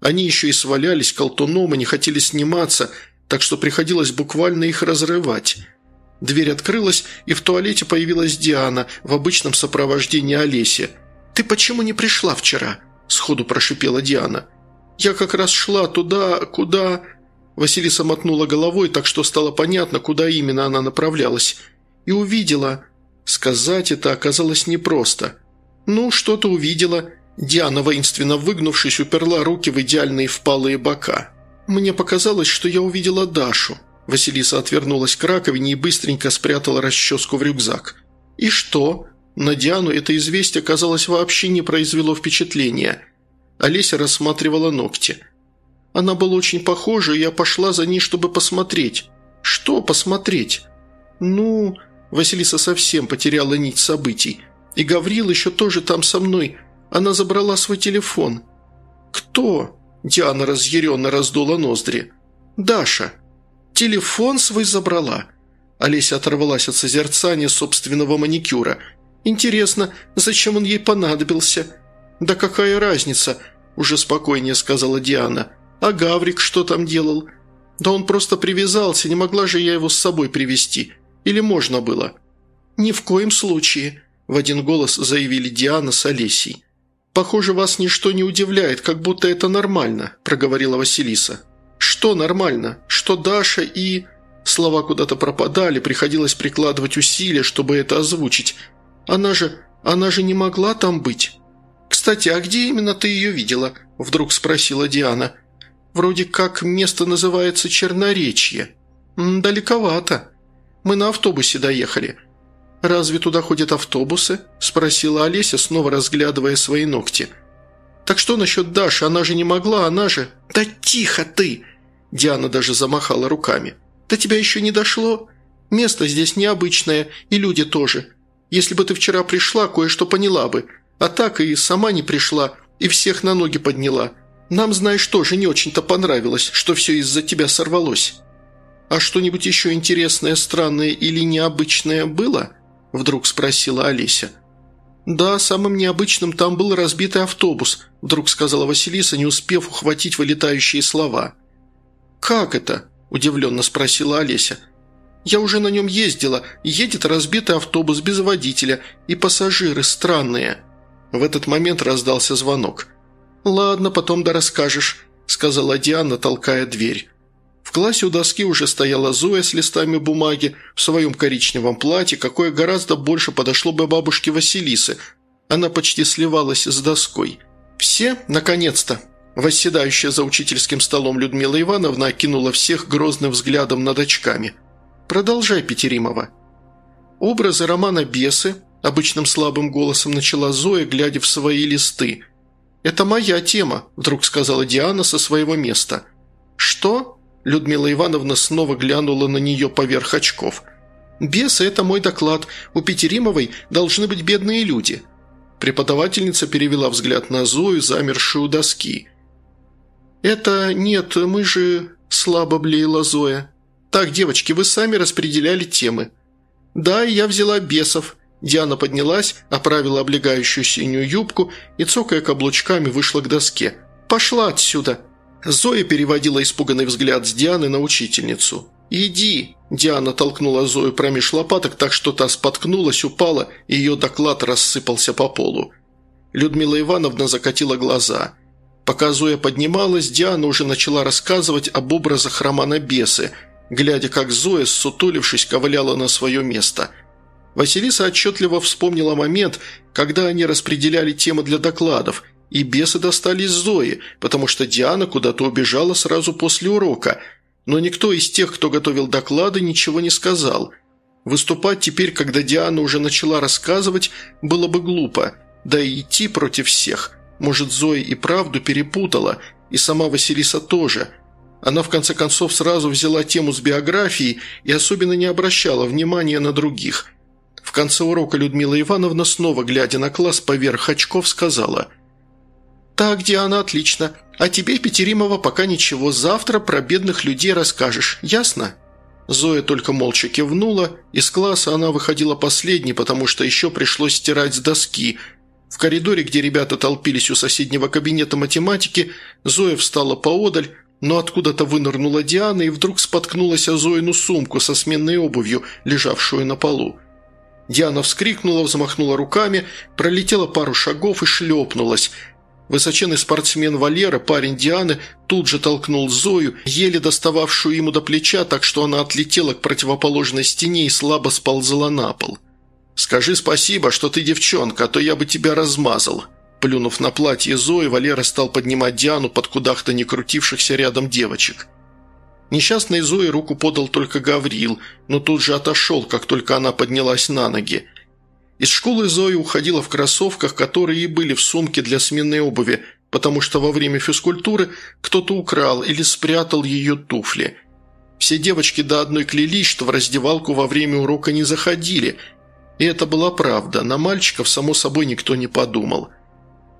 Они еще и свалялись колтуном и не хотели сниматься, так что приходилось буквально их разрывать. Дверь открылась, и в туалете появилась Диана в обычном сопровождении Олеси. «Ты почему не пришла вчера?» – сходу прошипела Диана. «Я как раз шла туда, куда...» Василиса мотнула головой, так что стало понятно, куда именно она направлялась. И увидела... Сказать это оказалось непросто. «Ну, что-то увидела». Диана, воинственно выгнувшись, уперла руки в идеальные впалые бока. «Мне показалось, что я увидела Дашу». Василиса отвернулась к раковине и быстренько спрятала расческу в рюкзак. «И что?» На Диану это известие, казалось, вообще не произвело впечатления. Олеся рассматривала ногти. Она была очень похожа, и я пошла за ней, чтобы посмотреть. «Что посмотреть?» «Ну...» Василиса совсем потеряла нить событий. И Гаврил еще тоже там со мной. Она забрала свой телефон. «Кто?» Диана разъяренно раздула ноздри. «Даша. Телефон свой забрала». Олеся оторвалась от созерцания собственного маникюра. «Интересно, зачем он ей понадобился?» «Да какая разница?» – уже спокойнее сказала Диана. «А Гаврик что там делал?» «Да он просто привязался, не могла же я его с собой привести или можно было?» «Ни в коем случае», – в один голос заявили Диана с Олесей. «Похоже, вас ничто не удивляет, как будто это нормально», – проговорила Василиса. «Что нормально? Что Даша и...» Слова куда-то пропадали, приходилось прикладывать усилия, чтобы это озвучить. «Она же... она же не могла там быть». «Кстати, а где именно ты ее видела?» – вдруг спросила Диана. «Вроде как место называется Черноречье». «Далековато». Мы на автобусе доехали». «Разве туда ходят автобусы?» – спросила Олеся, снова разглядывая свои ногти. «Так что насчет Даши? Она же не могла, она же...» «Да тихо ты!» Диана даже замахала руками. «До тебя еще не дошло? Место здесь необычное, и люди тоже. Если бы ты вчера пришла, кое-что поняла бы. А так и сама не пришла, и всех на ноги подняла. Нам, знаешь, тоже не очень-то понравилось, что все из-за тебя сорвалось». «А что-нибудь еще интересное, странное или необычное было?» – вдруг спросила Олеся. «Да, самым необычным там был разбитый автобус», – вдруг сказала Василиса, не успев ухватить вылетающие слова. «Как это?» – удивленно спросила Олеся. «Я уже на нем ездила. Едет разбитый автобус без водителя, и пассажиры странные». В этот момент раздался звонок. «Ладно, потом да расскажешь», – сказала Диана, толкая дверь. В классе у доски уже стояла Зоя с листами бумаги в своем коричневом платье, какое гораздо больше подошло бы бабушке Василисы. Она почти сливалась с доской. «Все? Наконец-то!» Восседающая за учительским столом Людмила Ивановна окинула всех грозным взглядом над очками. «Продолжай, Петеримова». Образы романа «Бесы» обычным слабым голосом начала Зоя, глядя в свои листы. «Это моя тема», – вдруг сказала Диана со своего места. «Что?» Людмила Ивановна снова глянула на нее поверх очков. «Бесы – это мой доклад. У Петеримовой должны быть бедные люди». Преподавательница перевела взгляд на Зою, замершую у доски. «Это нет, мы же...» – слабо блеяла Зоя. «Так, девочки, вы сами распределяли темы». «Да, я взяла бесов». Диана поднялась, оправила облегающую синюю юбку и, цокая каблучками, вышла к доске. «Пошла отсюда!» Зоя переводила испуганный взгляд с Дианы на учительницу. «Иди!» Диана толкнула Зою промеж лопаток, так что та споткнулась, упала, и ее доклад рассыпался по полу. Людмила Ивановна закатила глаза. Пока Зоя поднималась, Диана уже начала рассказывать об образах романа «Бесы», глядя, как Зоя, ссутулившись, ковыляла на свое место. Василиса отчетливо вспомнила момент, когда они распределяли темы для докладов, и бесы достались Зои, потому что Диана куда-то убежала сразу после урока – но никто из тех, кто готовил доклады, ничего не сказал. Выступать теперь, когда Диана уже начала рассказывать, было бы глупо, да и идти против всех. Может, Зоя и правду перепутала, и сама Василиса тоже. Она, в конце концов, сразу взяла тему с биографией и особенно не обращала внимания на других. В конце урока Людмила Ивановна, снова глядя на класс поверх очков, сказала «Так, Диана, отлично. А тебе, Петеримова, пока ничего. Завтра про бедных людей расскажешь. Ясно?» Зоя только молча кивнула. Из класса она выходила последней, потому что еще пришлось стирать с доски. В коридоре, где ребята толпились у соседнего кабинета математики, Зоя встала поодаль, но откуда-то вынырнула Диана и вдруг споткнулась о Зоину сумку со сменной обувью, лежавшую на полу. Диана вскрикнула, взмахнула руками, пролетела пару шагов и шлепнулась – Высоченный спортсмен Валера, парень Дианы, тут же толкнул Зою, еле достававшую ему до плеча, так что она отлетела к противоположной стене и слабо сползла на пол. «Скажи спасибо, что ты девчонка, а то я бы тебя размазал». Плюнув на платье Зои, Валера стал поднимать Диану под кудах-то не крутившихся рядом девочек. Несчастной Зои руку подал только Гаврил, но тут же отошел, как только она поднялась на ноги. Из школы Зоя уходила в кроссовках, которые и были в сумке для сменной обуви, потому что во время физкультуры кто-то украл или спрятал ее туфли. Все девочки до одной клялись, что в раздевалку во время урока не заходили. И это была правда, на мальчиков, само собой, никто не подумал.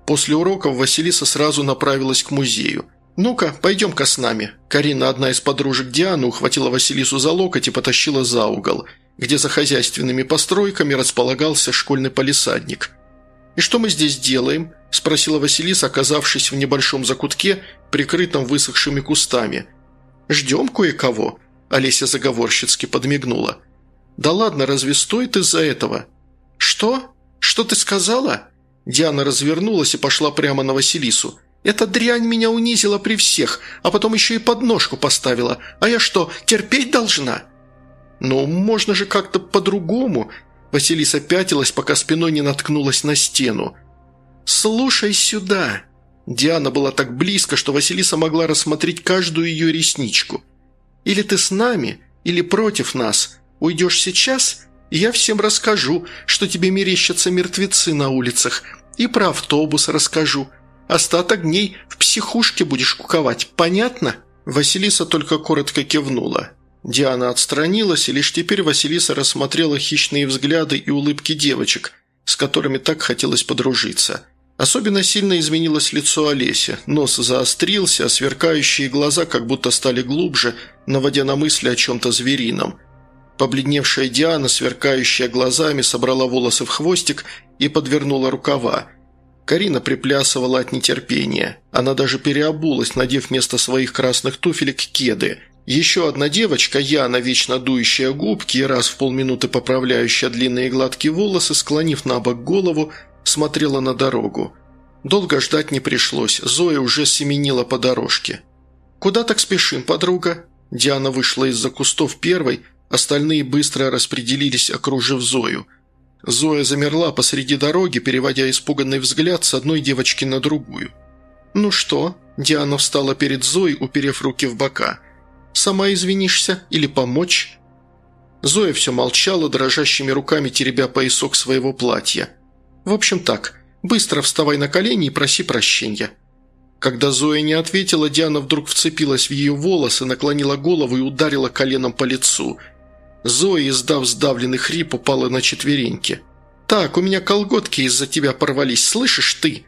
После уроков Василиса сразу направилась к музею. «Ну-ка, пойдем-ка с нами». Карина, одна из подружек Дианы, ухватила Василису за локоть и потащила за угол – где за хозяйственными постройками располагался школьный полисадник. «И что мы здесь делаем?» – спросила Василиса, оказавшись в небольшом закутке, прикрытом высохшими кустами. «Ждем кое-кого», – Олеся заговорщицки подмигнула. «Да ладно, разве стоит из-за этого?» «Что? Что ты сказала?» Диана развернулась и пошла прямо на Василису. «Эта дрянь меня унизила при всех, а потом еще и подножку поставила. А я что, терпеть должна?» «Но можно же как-то по-другому», Василиса пятилась, пока спиной не наткнулась на стену. «Слушай сюда!» Диана была так близко, что Василиса могла рассмотреть каждую ее ресничку. «Или ты с нами, или против нас. Уйдешь сейчас, и я всем расскажу, что тебе мерещатся мертвецы на улицах, и про автобус расскажу. Остаток дней в психушке будешь куковать, понятно?» Василиса только коротко кивнула. Диана отстранилась, и лишь теперь Василиса рассмотрела хищные взгляды и улыбки девочек, с которыми так хотелось подружиться. Особенно сильно изменилось лицо Олеси. Нос заострился, а сверкающие глаза как будто стали глубже, наводя на мысли о чем-то зверином. Побледневшая Диана, сверкающая глазами, собрала волосы в хвостик и подвернула рукава. Карина приплясывала от нетерпения. Она даже переобулась, надев вместо своих красных туфелек кеды – еще одна девочка, Яна, вечно дующая губки и раз в полминуты поправляющая длинные гладкие волосы, склонив на бок голову, смотрела на дорогу. Долго ждать не пришлось, Зоя уже семенила по дорожке. «Куда так спешим, подруга?» Диана вышла из-за кустов первой, остальные быстро распределились, окружив Зою. Зоя замерла посреди дороги, переводя испуганный взгляд с одной девочки на другую. «Ну что?» Диана встала перед Зоей, уперев руки в бока – Сама извинишься или помочь?» Зоя все молчала, дрожащими руками теребя поясок своего платья. «В общем так, быстро вставай на колени и проси прощения». Когда Зоя не ответила, Диана вдруг вцепилась в ее волосы, наклонила голову и ударила коленом по лицу. Зоя, издав сдавленный хрип, упала на четвереньки. «Так, у меня колготки из-за тебя порвались, слышишь ты?»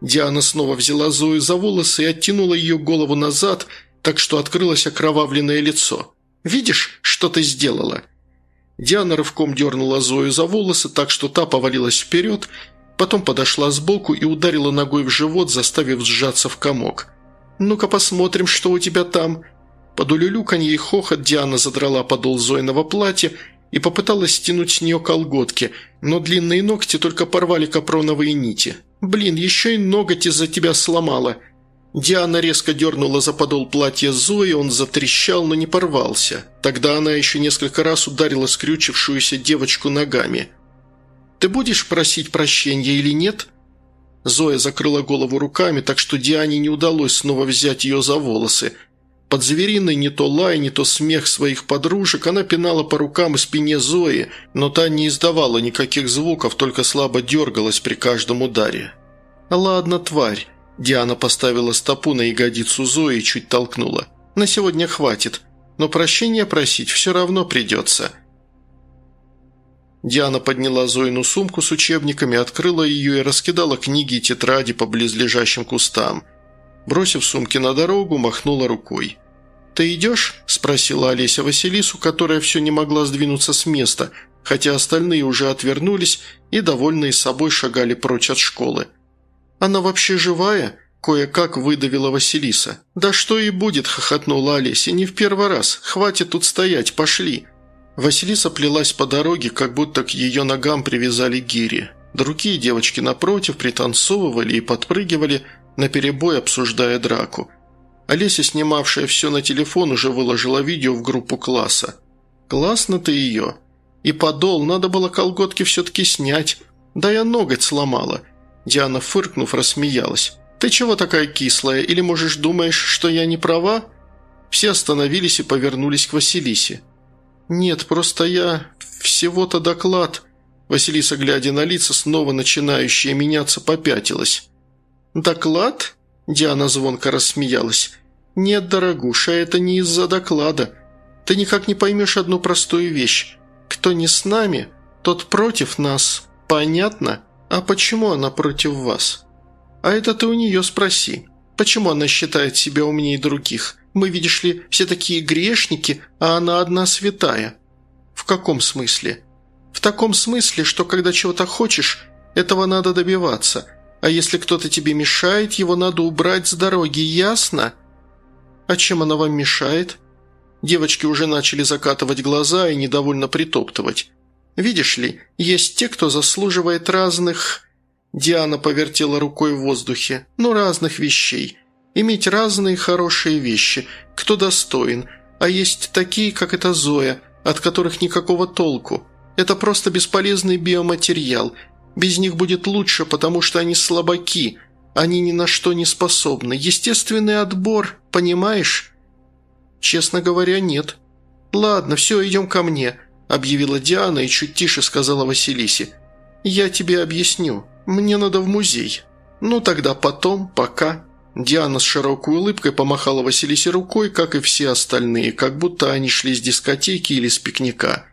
Диана снова взяла Зою за волосы и оттянула ее голову назад, так что открылось окровавленное лицо. «Видишь, что ты сделала?» Диана рывком дернула Зою за волосы, так что та повалилась вперед, потом подошла сбоку и ударила ногой в живот, заставив сжаться в комок. «Ну-ка посмотрим, что у тебя там». Под улюлюканье и хохот Диана задрала подол Зоиного платья и попыталась стянуть с нее колготки, но длинные ногти только порвали капроновые нити. «Блин, еще и ноготь из-за тебя сломала». Диана резко дернула за подол платья Зои, он затрещал, но не порвался. Тогда она еще несколько раз ударила скрючившуюся девочку ногами. «Ты будешь просить прощения или нет?» Зоя закрыла голову руками, так что Диане не удалось снова взять ее за волосы. Под звериной не то лай, не то смех своих подружек она пинала по рукам и спине Зои, но та не издавала никаких звуков, только слабо дергалась при каждом ударе. «Ладно, тварь». Диана поставила стопу на ягодицу Зои и чуть толкнула. «На сегодня хватит, но прощения просить все равно придется». Диана подняла Зоину сумку с учебниками, открыла ее и раскидала книги и тетради по близлежащим кустам. Бросив сумки на дорогу, махнула рукой. «Ты идешь?» – спросила Олеся Василису, которая все не могла сдвинуться с места, хотя остальные уже отвернулись и, довольные собой, шагали прочь от школы. «Она вообще живая?» – кое-как выдавила Василиса. «Да что и будет», – хохотнула Олеся. «Не в первый раз. Хватит тут стоять, пошли». Василиса плелась по дороге, как будто к ее ногам привязали гири. Другие девочки напротив пританцовывали и подпрыгивали, наперебой обсуждая драку. Олеся, снимавшая все на телефон, уже выложила видео в группу класса. «Классно ты ее. И подол, надо было колготки все-таки снять. Да я ноготь сломала». Диана, фыркнув, рассмеялась. «Ты чего такая кислая? Или, можешь, думаешь, что я не права?» Все остановились и повернулись к Василисе. «Нет, просто я... всего-то доклад...» Василиса, глядя на лица, снова начинающие меняться, попятилась. «Доклад?» Диана звонко рассмеялась. «Нет, дорогуша, это не из-за доклада. Ты никак не поймешь одну простую вещь. Кто не с нами, тот против нас. Понятно? А почему она против вас? А это ты у нее спроси. Почему она считает себя умнее других? Мы, видишь ли, все такие грешники, а она одна святая». «В каком смысле?» «В таком смысле, что когда чего-то хочешь, этого надо добиваться. А если кто-то тебе мешает, его надо убрать с дороги, ясно?» «А чем она вам мешает?» Девочки уже начали закатывать глаза и недовольно притоптывать. «Видишь ли, есть те, кто заслуживает разных...» Диана повертела рукой в воздухе. «Ну, разных вещей иметь разные хорошие вещи, кто достоин, а есть такие, как эта Зоя, от которых никакого толку. Это просто бесполезный биоматериал. Без них будет лучше, потому что они слабаки, они ни на что не способны. Естественный отбор, понимаешь? Честно говоря, нет. Ладно, все, идем ко мне, объявила Диана и чуть тише сказала Василисе. Я тебе объясню. Мне надо в музей. Ну тогда потом, пока. Диана с широкой улыбкой помахала Василисе рукой, как и все остальные, как будто они шли с дискотеки или с пикника.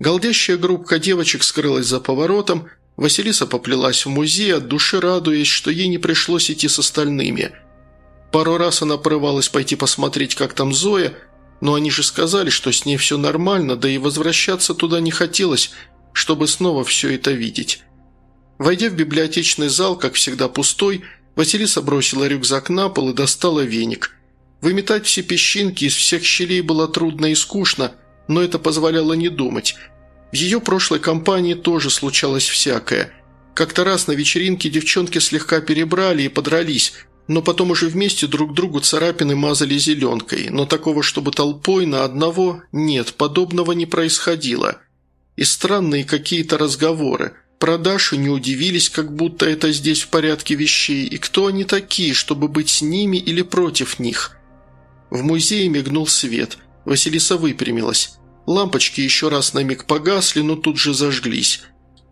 Голдящая группка девочек скрылась за поворотом, Василиса поплелась в музей, от души радуясь, что ей не пришлось идти с остальными. Пару раз она порывалась пойти посмотреть, как там Зоя, но они же сказали, что с ней все нормально, да и возвращаться туда не хотелось, чтобы снова все это видеть. Войдя в библиотечный зал, как всегда пустой, Василиса бросила рюкзак на пол и достала веник. Выметать все песчинки из всех щелей было трудно и скучно, но это позволяло не думать. В ее прошлой компании тоже случалось всякое. Как-то раз на вечеринке девчонки слегка перебрали и подрались, но потом уже вместе друг другу царапины мазали зеленкой, но такого, чтобы толпой на одного, нет, подобного не происходило. И странные какие-то разговоры – про Дашу не удивились, как будто это здесь в порядке вещей, и кто они такие, чтобы быть с ними или против них. В музее мигнул свет. Василиса выпрямилась. Лампочки еще раз на миг погасли, но тут же зажглись.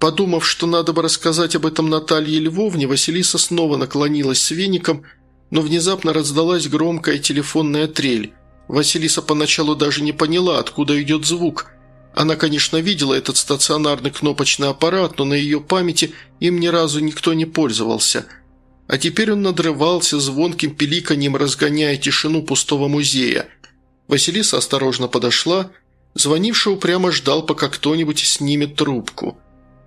Подумав, что надо бы рассказать об этом Наталье Львовне, Василиса снова наклонилась с веником, но внезапно раздалась громкая телефонная трель. Василиса поначалу даже не поняла, откуда идет звук – она, конечно, видела этот стационарный кнопочный аппарат, но на ее памяти им ни разу никто не пользовался. а теперь он надрывался звонким пеликаньем, разгоняя тишину пустого музея. Василиса осторожно подошла, звонивший упрямо ждал, пока кто-нибудь снимет трубку.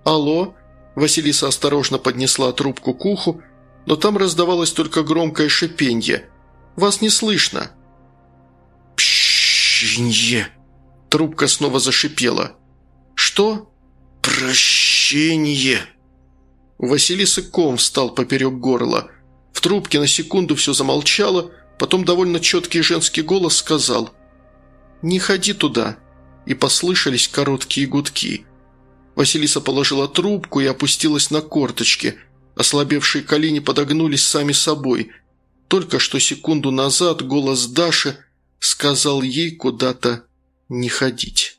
«Алло?» Василиса осторожно поднесла трубку к уху, но там раздавалось только громкое шипенье. «Вас не слышно!» «Пщенье!» Трубка снова зашипела. «Что?» «Прощение!» У Василисы ком встал поперек горла. В трубке на секунду все замолчало, потом довольно четкий женский голос сказал «Не ходи туда!» И послышались короткие гудки. Василиса положила трубку и опустилась на корточки. Ослабевшие колени подогнулись сами собой. Только что секунду назад голос Даши сказал ей куда-то не ходить.